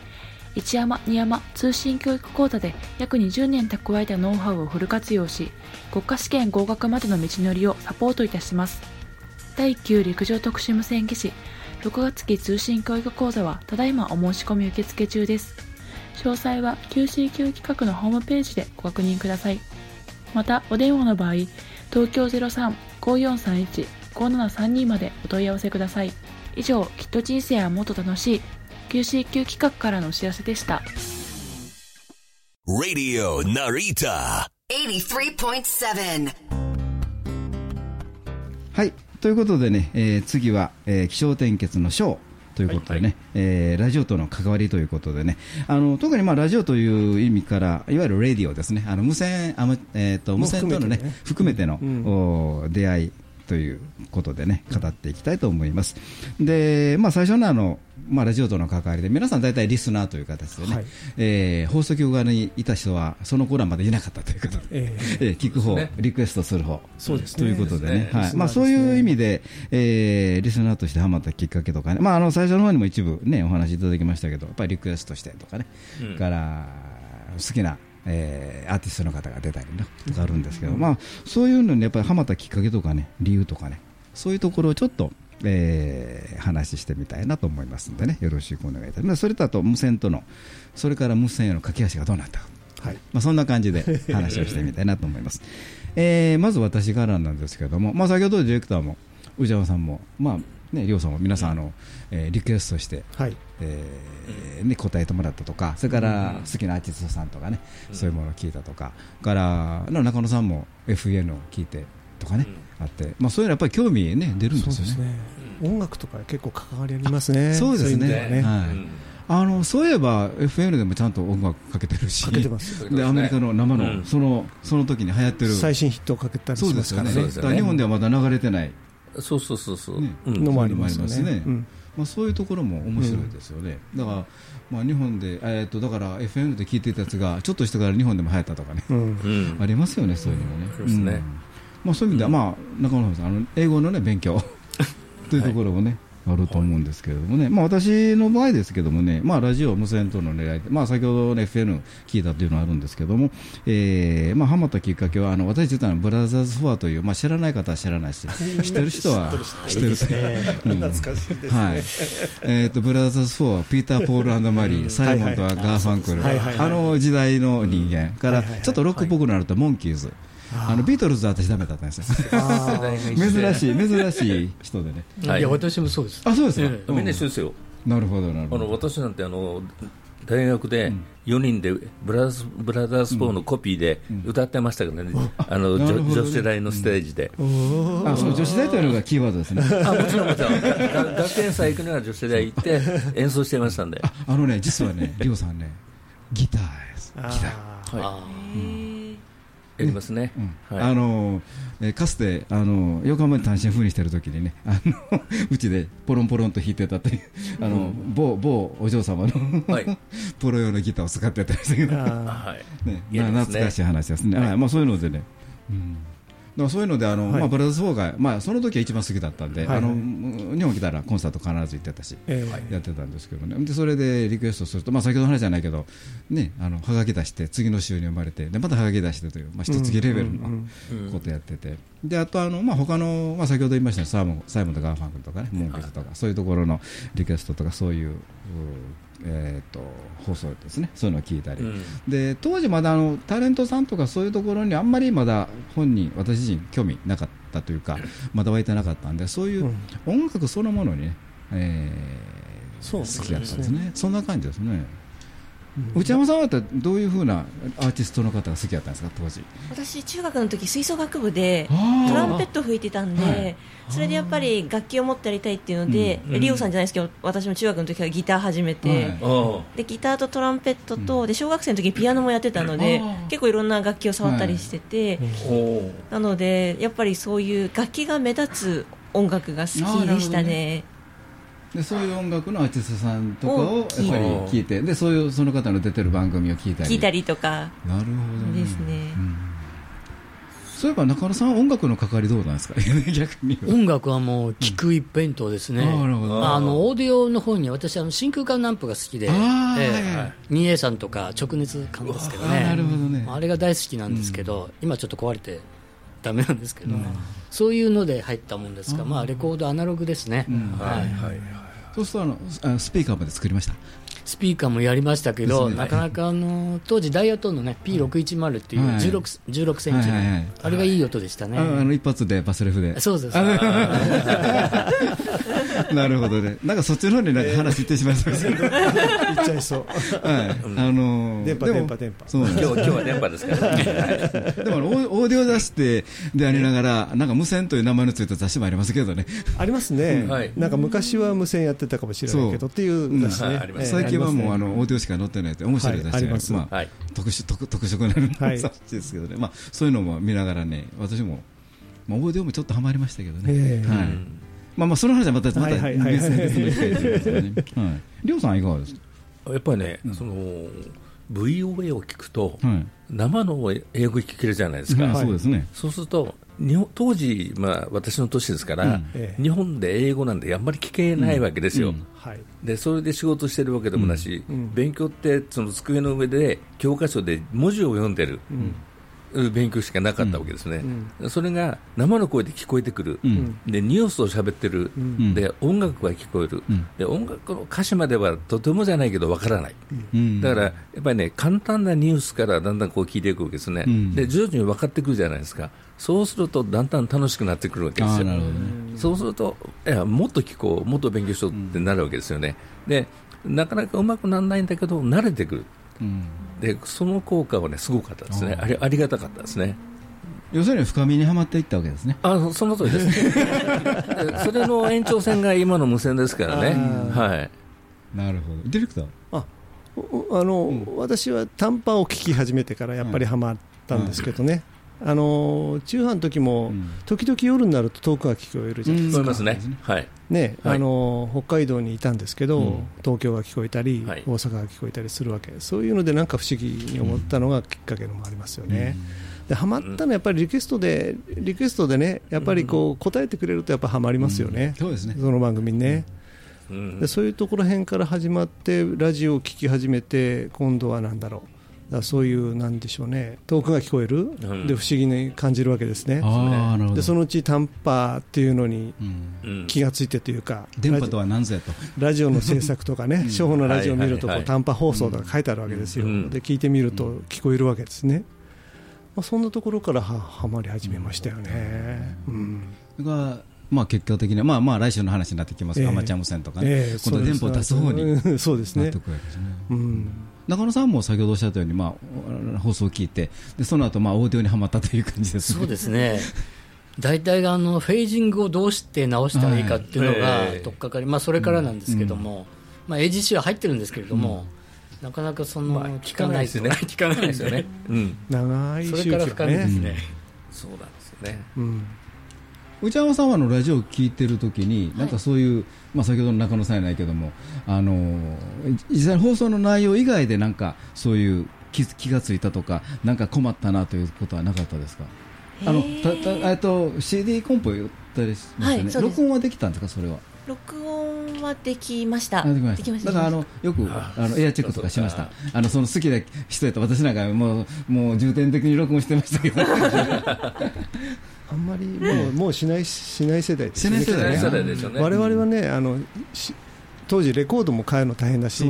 Speaker 10: 一山二山通信教育講座で約20年蓄えたノウハウをフル活用し国家試験合格までの道のりをサポートいたします。第1級陸上特殊無線技師6月期通信教育講座はただいまお申し込み受付中です。詳細は QCQ 企画のホームページでご確認ください。またお電話の場合東京03-5431-5732までお問い合わせください。以上きっと人生はもっと楽しい。QCQ 企画からのお知らせでした。
Speaker 11: Radio Narita
Speaker 2: 83.7はい。ということでね、えー、次は、えー、気象点結のショー。ということでね、はいはい、えー、ラジオとの関わりということでね、あの特にまあラジオという意味から、いわゆるレディオですね、あの無線あえーと、無線とのね、含めての、うん、出会いということでね、語っていきたいと思います。で、まあ、最初のあの、まあ、ラジオとの関わりで、皆さん大体リスナーという形でね、はい、えー、放送局側にいた人は、その頃はまだいなかったということで、えー、えー、聞く方、ね、リクエストする方
Speaker 4: そうです、
Speaker 2: ね、ということでね、はい。まあ、そういう意味で、えー、リスナーとしてハマったきっかけとかね、まあ、あの最初の方にも一部ね、お話いただきましたけど、やっぱりリクエストしてとかね、うん、から好きなえー、アーティストの方が出たりとかあるんですけど、まあ、そういうのにやっぱりはまったきっかけとかね理由とかねそういうところをちょっと、えー、話してみたいなと思いますんでね。よろしくお願いいたします。それとあと無線とのそれから無線への駆け足がどうなったか、はい。まあ、そんな感じで話をしてみたいなと思います、えー、まず私からなんですけども、まあ、先ほどディレクターも宇治山さんもまあね、りょうさんも皆さんあの、えー、リクエストして、はい。えーね、答えてもらったとかそれから好きなアーティストさんとかね、そういうものを聞いたとかから中野さんも FN を聞いてとかね、あって、まあ、そういうのやっぱり興味、ね、出るんですよね、
Speaker 4: ね、音楽とか結構関わりありますね、
Speaker 2: そうですね、ねはい、あのそういえば FN でもちゃんと音楽かけてるし、でアメリカの生の、そのその時に流行ってる。
Speaker 4: 最新ヒットをかけたりしますからね、
Speaker 2: ね。日本ではまだ流れてない、
Speaker 3: そうそうそうそう、
Speaker 4: ね、のもありますね。
Speaker 2: まあ、そういうところも面白いですよね、だから、まあ、日本で、えー、とだから FM で聞いてたやつがちょっとしてから日本でも流行ったとかね、ありますよね、そういうのもね。そうですね。まあ、そういう意味では、まあ、中村さんあの英語の、ね、勉強。というところをね、あると思うんですけれどもね、まあ、私の場合ですけどもね、まあ、ラジオ無線との狙いで、まあ、先ほど、ね、FN 聞いたというのはあるんですけども、えーまあ、ハマったきっかけは、あの私実はブラザーズフォアという、まあ、知らない方は知らないし、知ってる人は知ってる
Speaker 4: 知ってるね。
Speaker 2: うん。
Speaker 4: 懐かしいですね。
Speaker 2: はい。えー、とブラザーズ4はピーター・ポールマリー、サイモンとはガーファンクル、
Speaker 4: はいはいはい。
Speaker 2: あの時代の人間から、
Speaker 4: はいはいはい。
Speaker 2: ちょっとロックっぽくなるとモンキーズ、あのビートルズは私ダメだったんですよ。珍しい珍しい人でね。
Speaker 3: はい。
Speaker 7: いや私もそうです。
Speaker 2: あそうですか、
Speaker 7: ええ。
Speaker 3: みんな一緒ですよ。
Speaker 2: なるほどなるほど。
Speaker 3: あの私なんてあの大学で4人でブラザーブラザース4のコピーで歌ってましたからね、あの女女子大のステージで、
Speaker 2: あそう女子大というのがキーワードですね。
Speaker 3: あもちろんもちろん。学園祭行くのは女子大行って 演奏してましたんで。
Speaker 2: あのね実はねリオさんねギターです。ギター。
Speaker 3: はいやりますね、はい。
Speaker 2: あのえーかつてあの横浜で単身赴任してる時にね あのうちでポロンポロンと弾いてたというあの、某某お嬢様の、
Speaker 3: はい。
Speaker 2: プロ用のギターを使ってたりしてけど、
Speaker 3: はい。
Speaker 2: ね。
Speaker 3: ね。
Speaker 2: 懐かしい話ですね、はい。まあ、そういうのでね、うんだからそういうのであの、
Speaker 4: はい。
Speaker 2: まあ、ブラザーズ4が、まあ、その時は一番好きだったんで、
Speaker 4: はい。はい
Speaker 2: あの日本来たらコンサート必ず行ってたし、
Speaker 4: ええ。
Speaker 2: やってたんですけどね。でそれでリクエストすると、まあ、先ほどの話じゃないけど、ね、あのはがき出して次の週に生まれてでまたはがき出してという、まあ、一月レベルの
Speaker 4: うん
Speaker 2: ことやってて、であとあの、まあ、他の、まあ、先ほど言いましたサイモンサイモンとガーファンクルとかねモンキーズとか、そういうところのリクエストとかそういううえー、と放送ですね。そういうのを聞いたり、
Speaker 3: うん。
Speaker 2: で当時まだあのタレントさんとかそういうところにあんまりまだ本人私自身興味なかったというかまだ湧いてなかったんでそういう音楽そのものにね、えー
Speaker 4: そう
Speaker 2: 好きだったんですね。そんな感じですね、内山さんはどういうふうなアーティストの方が好きだったんですか当時？
Speaker 6: 私中学の時吹奏楽部でトランペット吹いてたんで、
Speaker 2: はい。
Speaker 6: それでやっぱり楽器を持ってやりたいっていうので、
Speaker 3: うん。
Speaker 6: リオさんじゃないですけど私も中学の時からギター始めて、
Speaker 2: はい。
Speaker 3: あ
Speaker 6: でギターとトランペットと、で小学生の時にピアノもやってたので、結構いろんな楽器を触ったりしてて、
Speaker 3: あお
Speaker 6: なのでやっぱりそういう楽器が目立つ音楽が好きでしたね。
Speaker 2: でそういう音楽のアーティストさんとかをやっぱり
Speaker 6: を
Speaker 2: 聞いて。でそういうその方の出てる番組を聞いたり。
Speaker 6: 聞いたりとか。
Speaker 2: なるほどね。
Speaker 6: ですね。
Speaker 2: そういえば中野さんは音楽の関わりどうなんですか？逆に
Speaker 7: 音楽はもう聞く一辺倒ですね、
Speaker 2: うん。あ
Speaker 7: あのオーディオの方に私あの真空管ナンプが好きで、ええ。
Speaker 2: はいはい
Speaker 7: 二栄さんとか直熱管ですけどね。
Speaker 2: なるほどね。
Speaker 7: あれが大好きなんですけど、今ちょっと壊れてダメなんですけど、そういうので入ったもんですが、まあ、レコードアナログですね、はい。
Speaker 3: はい
Speaker 2: そうするとあのあのスピーカーまで作りました？
Speaker 7: スピーカーもやりましたけど、
Speaker 2: ね。
Speaker 7: なかなかあの当時ダイヤトーンのね P610 っていう
Speaker 2: はい。
Speaker 7: 16, 16センチの、
Speaker 2: はいはいはい。
Speaker 7: あれがいい音でしたね、
Speaker 2: ああの一発でバスレフで。
Speaker 7: そうです
Speaker 2: なるほどね。なんかそっちの方になんか話いってしまいそう。ですけどはい
Speaker 4: 言っちゃいそう。
Speaker 2: あのー
Speaker 4: 電波
Speaker 2: でも
Speaker 4: 電波電波。
Speaker 2: そう
Speaker 3: 今日今日は電波ですからね、
Speaker 2: でもオーオーディオ出してでありながらなんか無線という名前のついた雑誌もありますけどね。
Speaker 4: ありますね、
Speaker 3: はい。
Speaker 4: なんか昔は無線やってたかもしれないけどってい。う雑誌ね、
Speaker 2: 最近はもうあ
Speaker 4: の
Speaker 2: のオーディオしか載ってないって面白い雑誌が
Speaker 4: ます。
Speaker 2: まあ
Speaker 3: はい。
Speaker 2: 特殊特特色な雑誌ですけどね、まあ、そういうのも見ながらね私も、まあ、オーディオもちょっとハマりましたけどね、
Speaker 4: ええ。
Speaker 2: はいまあ、まあその話はまたまた
Speaker 4: はいはいはい。はい
Speaker 2: 別別の機会りますよね、はい、りょうさんいかがですか、
Speaker 3: やっぱりね、その VOA を聞くと、
Speaker 2: はい。
Speaker 3: 生の英語聞けるじゃないですか、
Speaker 2: はいそうですね。
Speaker 3: そうすると日本当時、まあ、私の年ですから、
Speaker 2: うん。
Speaker 4: ええ。
Speaker 3: 日本で英語なんであんまり聞けないわけですよ、
Speaker 2: うん。
Speaker 4: はい。
Speaker 3: でそれで仕事してるわけでもなし、
Speaker 4: うん。うん。
Speaker 3: 勉強ってその机の上で教科書で文字を読んでる、勉強しかなかったわけですね、それが生の声で聞こえてくる、
Speaker 2: うん。
Speaker 3: でニュースを喋ってる、
Speaker 2: ん。
Speaker 3: で音楽が聞こえる、
Speaker 2: うん。
Speaker 3: で音楽の歌詞まではとてもじゃないけどわからない、
Speaker 2: うん。
Speaker 3: だからやっぱりね簡単なニュースからだんだんこう聞いていくわけですね、
Speaker 2: うん。
Speaker 3: で徐々に分かってくるじゃないですか。そうするとだんだん楽しくなってくるわけですよ。
Speaker 2: ね。
Speaker 3: そうするといやもっと聞こうもっと勉強しようってなるわけですよね、でなかなかうまくならないんだけど慣れてくる。
Speaker 2: うん
Speaker 3: でその効果はねすごかったですね。あれありがたかったですね。
Speaker 2: 要するに深みにはまっていったわけですね。
Speaker 3: あその通りです。それの延長線が今の無線ですからね。はい。
Speaker 2: なるほど。ディレクター。
Speaker 4: あおあの、私は短波を聞き始めてからやっぱりハマったんですけどね、あの中波の時も、
Speaker 2: うん。
Speaker 4: 時々夜になると遠くが聞こえるじゃないですか、
Speaker 3: 聞こえますね。はい。
Speaker 4: ね
Speaker 3: はい。
Speaker 4: あの北海道にいたんですけど、
Speaker 2: うん。
Speaker 4: 東京が聞こえたり、
Speaker 3: はい。
Speaker 4: 大阪が聞こえたりするわけ、そういうのでなんか不思議に思ったのがきっかけのもありますよね。でハマったのはやっぱりリクエストでリクエストでねやっぱりこう答えてくれるとやっぱハマりますよね、
Speaker 2: そうですね。
Speaker 4: その番組にね、
Speaker 3: うん。
Speaker 4: でそういうところ辺から始まってラジオを聴き始めて今度はなんだろうだそういうなんでしょうね遠くが聞こえる、
Speaker 3: ん。
Speaker 4: で不思議に感じるわけですね。
Speaker 2: ああなるほど。
Speaker 4: でそのうち短波っていうのに
Speaker 2: うん。
Speaker 3: うん。
Speaker 4: 気がついてというか、
Speaker 2: 電波とは何ぞやと。
Speaker 4: ラジオの制作とかね、初歩のラジオを見るとこう短波放送とか書いてあるわけですよ、
Speaker 3: うん。
Speaker 4: で聞いてみると聞こえるわけですね、まあ、そんなところからははまり始めましたよね。うん。
Speaker 2: それがまあ結果的にはまあまあ来週の話になってきますが、
Speaker 4: ええ。
Speaker 2: アマチュア無線とかね、
Speaker 4: ええ
Speaker 2: 今度電波を出す方に
Speaker 4: そうですね。うん
Speaker 2: 中野さんも先ほどおっしゃったように、まあ、放送を聞いて、でその後まあオーディオにはまったという感じですね。
Speaker 7: そうですね。大体があのフェージングをどうして直したらいいかっていうのが
Speaker 3: はい
Speaker 7: 取っかかり、まあ、それからなんですけども、まあ、AGC は入ってるんですけれども、なかなかその 聞かない
Speaker 3: ですよね。
Speaker 7: 聞かないですよね。
Speaker 3: うん。
Speaker 4: 長い
Speaker 7: それから深みですね。
Speaker 3: そうなんですよね。
Speaker 4: うん
Speaker 2: 内山さんはあのラジオを聞いてるときに、なんかそういう、まあ、先ほどの中野さんやないけども、あの実際に放送の内容以外で、なんかそういう気気がついたとか、なんか困ったなということはなかったですか、あのたたえっと CD コンポ言ったりしましたよね、
Speaker 6: はい
Speaker 2: 録音はできたんですか、それは？
Speaker 6: 録音はできました。
Speaker 2: あできました。だからあのよくあのエアチェックとかしました、あのその好きな人やった私なんかもうもう重点的に録音してましたけど、
Speaker 4: あんまりもうもうしないしない世代ですよね。
Speaker 2: しない世代。
Speaker 4: 我々はねあのし当時レコードも買うの大変だし。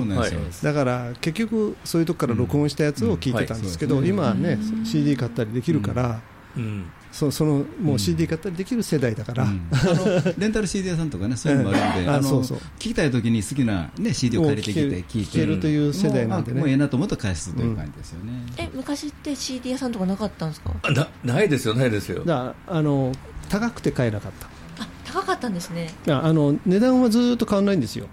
Speaker 4: だから結局そういうとこから録音したやつを聞いてたんですけど、
Speaker 2: うんはい。
Speaker 4: 今はね CD 買ったりできるから、
Speaker 3: うん
Speaker 4: そそのもう CD 買ったりできる世代だから、
Speaker 2: うん。あのレンタル CD 屋さんとかね、そういうのもあるんで、あの聞きたいときに好きな、ね、CD を借りてきて、聞いて、
Speaker 4: るという世代なんでね。
Speaker 2: もうええなと思うと返すという感じですよね。
Speaker 6: え、昔って CD 屋さんとかなかったんですか？
Speaker 3: あなないですよないですよ。
Speaker 4: だあの高くて買えなかった。
Speaker 6: あ、高かったんですね。
Speaker 4: ああの値段はずっと変わらないんですよ。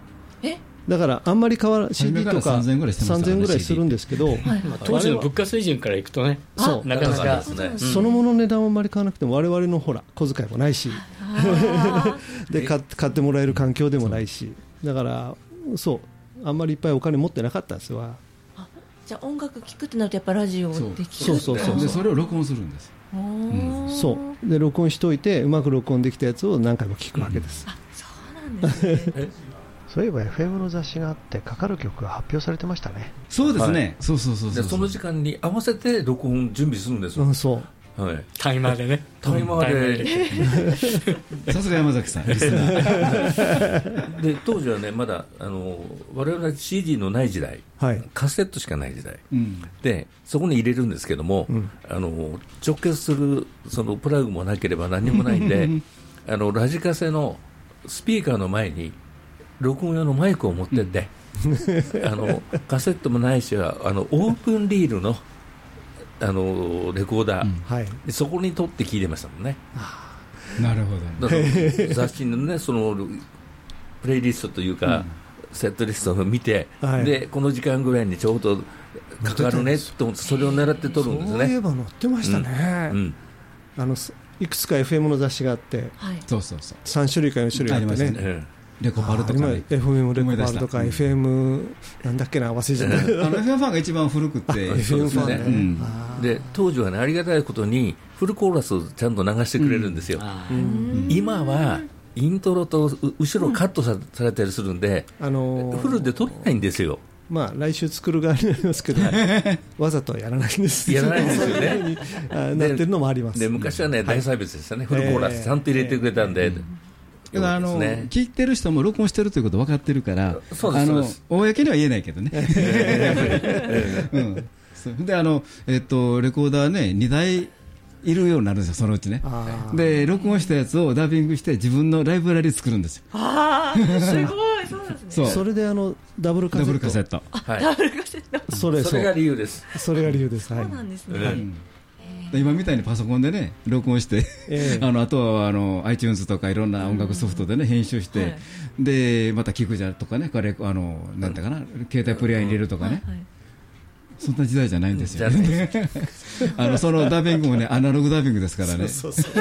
Speaker 6: え？
Speaker 4: だからあんまり変わら CD とか
Speaker 2: 3000円ぐらいしてましたからね
Speaker 4: 3000円ぐらいするんですけど、
Speaker 7: 当時の物価水準からいくとね、
Speaker 4: そう。
Speaker 7: なかなか。
Speaker 4: そのものの値段はあんまり買わなくても我々のほら小遣いもないし。
Speaker 6: あ
Speaker 4: で買買ってもらえる環境でもないし。だからそう。あんまりいっぱいお金持ってなかったんですわ
Speaker 6: ーじゃあ音楽聴くってなるとやっぱラジオ
Speaker 2: そう
Speaker 6: できる
Speaker 4: そうそうそう
Speaker 2: でそれを録音するんです。
Speaker 4: そう。で録音しといてうまく録音できたやつを何回も聞くわけです、
Speaker 6: あ、そうなんですね。
Speaker 4: そういえば FM の雑誌があってかかる曲が発表されてましたね。
Speaker 2: そうですね、
Speaker 3: はい。
Speaker 2: そうそうそうそう。
Speaker 3: でその時間に合わせて録音準備するんですよ、
Speaker 4: うんそう。
Speaker 3: はい、
Speaker 7: タイマーでね。
Speaker 3: タイマーで。
Speaker 2: さすが山崎さん、
Speaker 3: で当時はねまだあの我々は CD のない時代。
Speaker 4: はい。
Speaker 3: カセットしかない時代。
Speaker 2: うん。
Speaker 3: でそこに入れるんですけども、
Speaker 4: ん。
Speaker 3: あの直結するそのプラグもなければ何もないんで あのラジカセのスピーカーの前に録音用のマイクを持ってって、あのカセットもないしはあのオープンリールのあのレコーダー、
Speaker 4: はい。
Speaker 3: でそこに撮って聞いてましたもんね。
Speaker 2: なるほど、
Speaker 3: だから雑誌のねそのプレイリストというか、セットリストを見て、
Speaker 4: はい。
Speaker 3: でこの時間ぐらいにちょうどかかるねと思ってそれを狙って撮るんです
Speaker 4: そういえ
Speaker 3: ね。
Speaker 4: ば載ってましたね、
Speaker 3: うん。
Speaker 4: あのすいくつか FM の雑誌があって
Speaker 6: はい。
Speaker 2: そうそうそう、
Speaker 4: 3種類か4種類あってね。
Speaker 2: ありま
Speaker 3: え
Speaker 2: レコパルとか
Speaker 4: 今
Speaker 2: ね、
Speaker 4: FM レコパルとか FM なんだっけな忘れちゃった。
Speaker 2: あの FM ファンが一番古くて、
Speaker 4: FM ファンね、
Speaker 2: うん。
Speaker 3: で当時はねありがたいことにフルコーラスをちゃんと流してくれるんですよ、
Speaker 7: あ
Speaker 3: 今はイントロとう後ろカットさ,、されたりするんで
Speaker 4: あのー
Speaker 3: フルで撮れないんですよ。
Speaker 4: まあ来週作る側になりますけど わざとはやらないんです
Speaker 3: やらないんですよね。
Speaker 4: なってるのもあります。
Speaker 3: で昔はね大サービスでしたね、フルコーラスちゃんと入れてくれたんで、
Speaker 2: だからあの、聞いてる人も録音してるということ分かってるから、あの公には言えないけどね。うん、であの、えっと、レコーダーね、2台いるようになるんですよ、そのうちね。で、録音したやつをダビングして、自分のライブラリ作るんですよ。
Speaker 6: ああ、すごい、そうなんですね。
Speaker 2: そう
Speaker 4: それであのダブルカセット
Speaker 2: ダブルカセット。
Speaker 3: はい
Speaker 6: ダブルカセット。
Speaker 4: それ
Speaker 3: が理由です。
Speaker 4: それが理由ですはい
Speaker 6: そうなんですね。
Speaker 3: うん
Speaker 2: で今みたいにパソコンでね、録音して、
Speaker 4: ええ。
Speaker 2: あのあとはあの iTunes とかいろんな音楽ソフトでね、編集して、
Speaker 6: はい。
Speaker 2: でまた聞くじゃとかね、これあのなんてかな、携帯プレイヤーに入れるとかね、
Speaker 6: はい
Speaker 2: そんな時代じゃないんですよ、ね。あのそのダビングもね、アナログダビングですからね。
Speaker 4: そうそう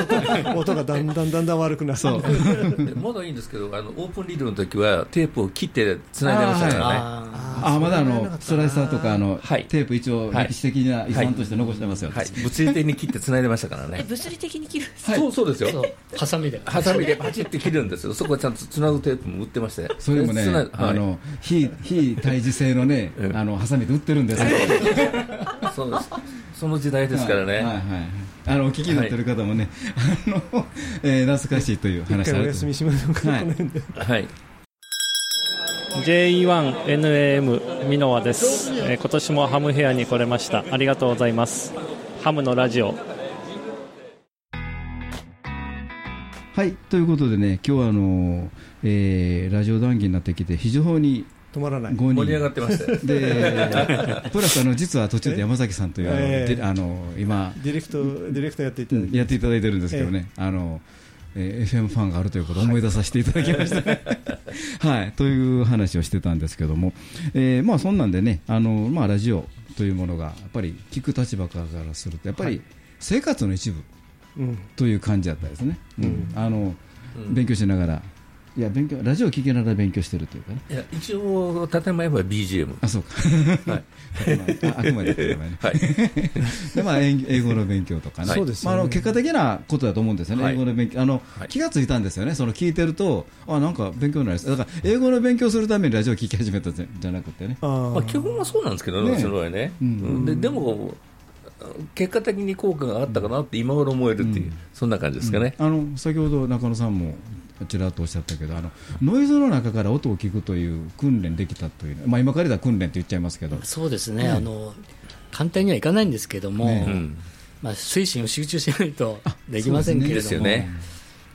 Speaker 4: 音がだんだんだんだん悪くなる。
Speaker 2: そう。
Speaker 3: でまだいいんですけど、あのオープンリードの時はテープを切って繋いでましたからね。
Speaker 7: あ
Speaker 2: あまだあのスライサーとかあの、
Speaker 3: はい。
Speaker 2: テープ一応
Speaker 3: はい
Speaker 2: 歴史的な遺産として残してますよ、
Speaker 3: はい、物理的に切って繋いでましたから
Speaker 6: え
Speaker 3: ね。
Speaker 6: 物理的に切るんです
Speaker 3: そうそうですよ。
Speaker 7: ハサミで。
Speaker 3: ハサミでパチって切るんですよ。そこはちゃんと繋ぐテープも売ってまして。
Speaker 2: それもね、あの非非対峙性のね、あのハサミで売ってるんですよ。
Speaker 3: そうです。その時代ですからね。
Speaker 2: はいはいはいあのお聞きになってる方もね、あの えー懐かしいという
Speaker 4: 一
Speaker 2: 話あると
Speaker 4: 回お休みしましょうか、
Speaker 2: はい
Speaker 4: この辺で。
Speaker 3: はい。
Speaker 12: J1NAM ミノワです、えー今年もハムヘアに来れましたありがとうございますハムのラジオ
Speaker 2: はいということでね、今日はあの、えーラジオ談義になってきて非常に
Speaker 4: 止まらない。
Speaker 2: 5人。
Speaker 3: 盛り上がってました。よ
Speaker 2: で プラスあの実は途中で山崎さんというあの、
Speaker 4: ええ。
Speaker 2: であの今
Speaker 4: ディレクト、ディレクトやっていただいて。
Speaker 2: やっていただいてるんですけどね、あの、えー FM ファンがあるということを思い出させていただきました、はい、という話をしてたんですけども、えーまあそんなんでね、あのまあラジオというものがやっぱり聞く立場からするとやっぱり生活の一部
Speaker 4: うん。
Speaker 2: という感じだったですね。あの
Speaker 3: うん。
Speaker 2: 勉強しながら。いや勉強ラジオ聞きながら勉強してるというかね。
Speaker 3: いや、一応、建前は BGM。
Speaker 2: あ、そうか。
Speaker 3: はい。
Speaker 2: あ あくまで建前ね。
Speaker 3: はい。
Speaker 2: でまあ、英英語の勉強とかね、
Speaker 4: そうですよね。
Speaker 2: まあ、あの結果的なことだと思うんですよね、
Speaker 3: はい。
Speaker 2: 英語の勉強あの、
Speaker 3: はい。
Speaker 2: 気がついたんですよね、その聞いてると、あなんか勉強になりそう。だから英語の勉強するためにラジオ聞き始めたじゃじゃなくてね、
Speaker 4: あー。
Speaker 3: まあ、基本はそうなんですけどね、
Speaker 2: ね
Speaker 3: その場合ね。
Speaker 2: うん。
Speaker 3: うんででも、結果的に効果があったかなって今頃思えるっていう、そんな感じですかね。
Speaker 2: あの先ほど中野さんもちらっとおっしゃったけど、あのノイズの中から音を聞くという訓練できたという、まあ、今からだ訓練って言っちゃいますけど、
Speaker 7: そうですね、あの簡単にはいかないんですけども、
Speaker 2: ね
Speaker 3: うん
Speaker 7: まあ、精神を集中しないとできませんけれども、
Speaker 3: ね。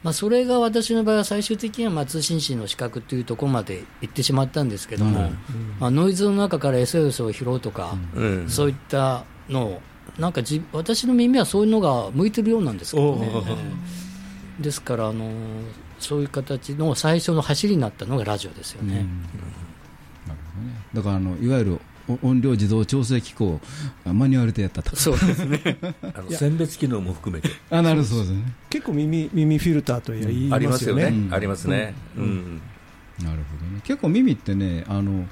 Speaker 7: まあ、それが私の場合は最終的にはまあ通信士の資格というところまで行ってしまったんですけども、
Speaker 2: うん。
Speaker 7: まあ、ノイズの中から SOS を拾うとか、
Speaker 3: うん。
Speaker 7: そういったのをなんかじ私の耳はそういうのが向いてるようなんですけどね。ですから、あのそういう形の最初の走りになったのがラジオですよね。
Speaker 2: うんなるほどねだからあのいわゆるお音量自動調整機構、マニュアルでやったと。
Speaker 7: そうですね
Speaker 3: あの選別機能も含めて。
Speaker 2: あなるほどそうですね
Speaker 4: 結構耳、耳フィルターといや言い
Speaker 3: ありますよね。
Speaker 2: うん
Speaker 3: ありますね。うん。
Speaker 2: なるほどね結構耳ってねあの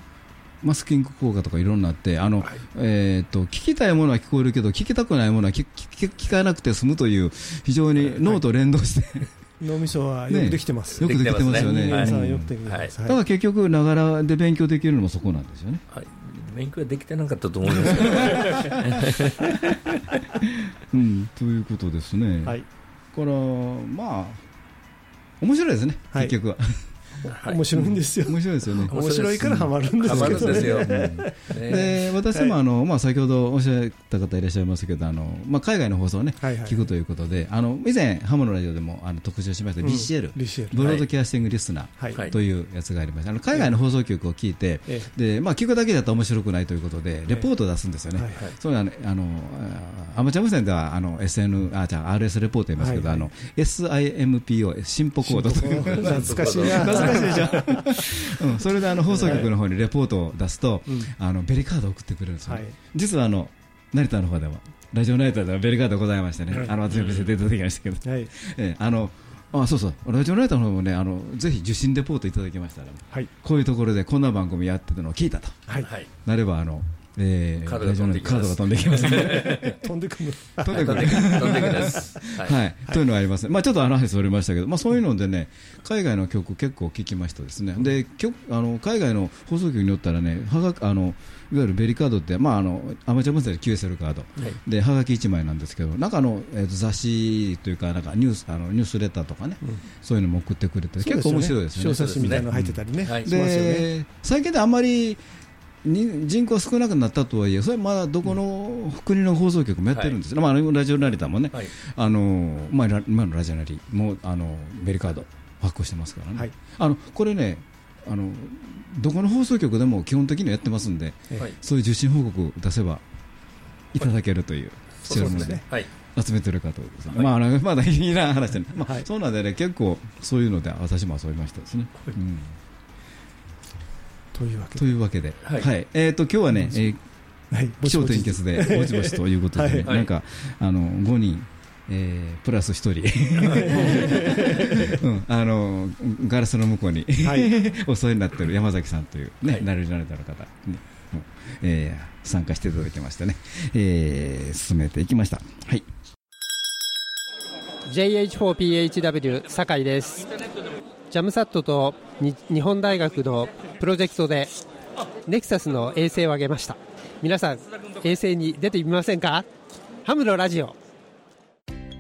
Speaker 2: マスキング効果とかいろんなあってあの、えー、と聞きたいものは聞こえるけど聞きたくないものは聞聞聞かなくて済むという非常に脳と連動して、
Speaker 4: 脳みそはよくできてます。
Speaker 2: よくできてますよね。
Speaker 4: はよく
Speaker 2: うん
Speaker 4: できてます。
Speaker 2: だから結局ながらで勉強できるのもそこなんですよね。
Speaker 3: はい。勉強はできてなかったと思うんですけど。
Speaker 2: うん。ということですね、
Speaker 4: はい。
Speaker 2: これまあ面白いですね、
Speaker 4: はい。
Speaker 2: 結局は
Speaker 4: 面白いんですよ。
Speaker 2: 面白いですよね。
Speaker 4: 面白いからハマるんですけどね。
Speaker 3: ハマるんですよ。
Speaker 2: で
Speaker 3: ね
Speaker 2: 私もあの、まあ、先ほどおっしゃった方いらっしゃいますけどあの、まあ、海外の放送を、ね
Speaker 4: はいはい。
Speaker 2: 聞くということであの以前、ハムのラジオでもあの特集しました、
Speaker 4: うん。
Speaker 2: BCL、ブロードキャスティングリスナ
Speaker 4: はい。
Speaker 2: ーというやつがありまして、あの海外の放送局を聞いて、
Speaker 4: え
Speaker 2: でまあ、聞くだけだと面白くないということで、レポートを出すんですよね、
Speaker 4: はい
Speaker 2: そうあのあアマチュア無線ではあの SN あじゃあ RS レポート言いますけど、
Speaker 4: はいはい。
Speaker 2: あの SIMPO、進歩コードという
Speaker 4: 懐かしいな。
Speaker 2: 懐かしいでしょ、うん、それであの放送局の方にレポートを出すと、
Speaker 4: うん。
Speaker 2: あのベリカードを送ってくれるんですよ、
Speaker 4: はい。
Speaker 2: 実はあの成田の方ではラジオ成田ではベリカードございましてね、
Speaker 4: はい。
Speaker 2: あの私も見せていただきましたけど、
Speaker 4: はい。
Speaker 2: ええあのあそうそう。ラジオ成田の方もねあのぜひ受信レポートいただきましたら、
Speaker 4: はい。
Speaker 2: こういうところでこんな番組やってたのを聞いたと。
Speaker 4: はい。
Speaker 3: はい。
Speaker 2: なればあの、えー、
Speaker 3: カードが飛んできます。
Speaker 2: 飛んできますね。
Speaker 4: 飛んでくる。
Speaker 2: 飛んでくる
Speaker 3: 飛んでき飛んできます。
Speaker 2: はい、というのがありますね、まあ、ちょっと話それましたけど、まあ、そういうのでね、海外の曲、結構聴きましたですね、で曲あの海外の放送局によったらね、はがあのいわゆるベリーカードって、まあ、あのアマチュア無線で QSL カード、
Speaker 3: はい。
Speaker 2: ではがき1枚なんですけど、なんかあの、えーと雑誌というか、なんかニュースあのニュースレターとかね、そういうのも送ってくれて、結構面白いですよね。
Speaker 4: 小冊子みたいなの入ってたりね。
Speaker 3: はい。
Speaker 4: しますよね。
Speaker 2: で最近であんまりに人口少なくなったとはいえ、それはまだどこの国の放送局もやってるんですよ、まあ、あのラジオ成田もね、
Speaker 3: はい。
Speaker 2: あのまあ、ラ今のラジオなりもあのベリカード発行してますからね、
Speaker 4: はい。
Speaker 2: あのこれねあの、どこの放送局でも基本的にはやってますんで、
Speaker 3: はい。
Speaker 2: そういう受信報告出せばいただけるという、
Speaker 3: そうです
Speaker 2: ので
Speaker 3: ね。はい。
Speaker 2: 集めてる方ですね、まあ、まだいいな話で、ね。まあ
Speaker 4: はい。
Speaker 2: そうなんでね、結構そういうので私も遊びましたですね。うん
Speaker 4: というわけ
Speaker 2: と
Speaker 4: で。
Speaker 2: いうわけで、は
Speaker 3: はい。い
Speaker 2: えー、と今日はね、えー
Speaker 4: はい。
Speaker 2: 気象点結でぼちぼちということで、ね
Speaker 3: はい。
Speaker 2: なんかあの5人、えープラス一人、うん、あのガラスの向こうに、
Speaker 4: はい。
Speaker 2: お世話になってる山崎さんという、ねナレーションライターの方に、もうえー参加していただいてましてね、えー進めていきました。はい。
Speaker 13: JH4PHW 酒井ですジャムサットと日本大学のプロジェクトでネクサスの衛星を上げました。皆さん衛星に出てみませんか？ハムのラジオ。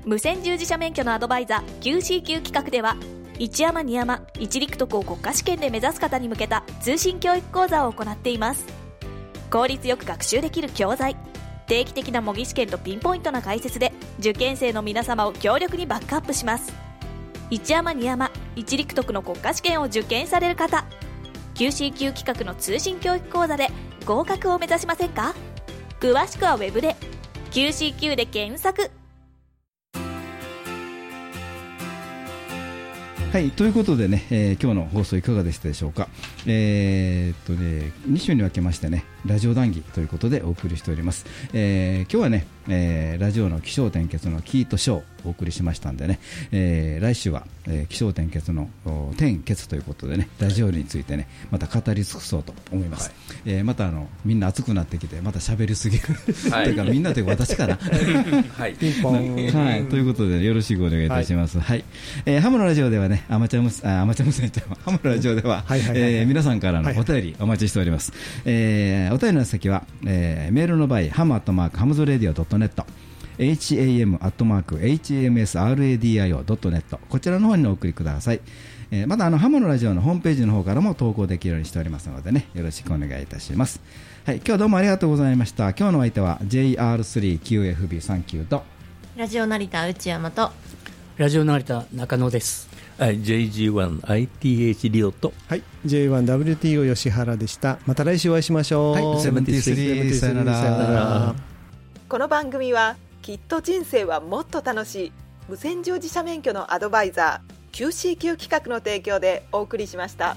Speaker 8: 無線従事者免許のアドバイザー QCQ 企画では一山二山一陸徳を国家試験で目指す方に向けた通信教育講座を行っています。効率よく学習できる教材定期的な模擬試験とピンポイントな解説で受験生の皆様を強力にバックアップします。一山二山一陸徳の国家試験を受験される方。QCQ 企画の通信教育講座で合格を目指しませんか？詳しくはウェブで。QCQ で検索。
Speaker 2: はい、ということでね、えー今日の放送いかがでしたでしょうか？えーっとね、2週に分けましてね、ラジオ談義ということでお送りしております。えー今日はね、えーラジオの気象転結のキーとショーをお送りしましたんでね、えー来週は、えー気象転結のお転結ということでね、ラジオについてね、また語り尽くそうと思います。えーまたあの、みんな熱くなってきて、また喋りすぎる。
Speaker 3: はい
Speaker 2: というか、みんなというか私かな。
Speaker 3: はい
Speaker 2: ピンポン。はい、ということで、よろしくお願いいたします。はい。えーハムのラジオではね、アマチュア無線、ハムのラジオでは、
Speaker 4: はいはいはいはい
Speaker 2: えー皆さんからのお便りお待ちしております。えーお便りの先は、えーメールの場合、ハムアットマークハムズレディオドットネット。ham アットマーク hamsradio.net こちらの方にお送りください。えーまたあのハムのラジオのホームページの方からも投稿できるようにしておりますのでね、よろしくお願いいたします。はい、今日はどうもありがとうございました。今日のお相手は JR3QFB39 と
Speaker 6: ラジオ成田内山と
Speaker 7: ラジオ成田中野です
Speaker 3: はい JG1ITH リオと。
Speaker 4: はい J1WTO 吉原でした。また来週お会いしましょう、
Speaker 2: はい73さよなら。
Speaker 4: さよなら。
Speaker 5: この番組はきっと人生はもっと楽しい。無線乗自社免許のアドバイザー QCQ 企画の提供でお送りしました。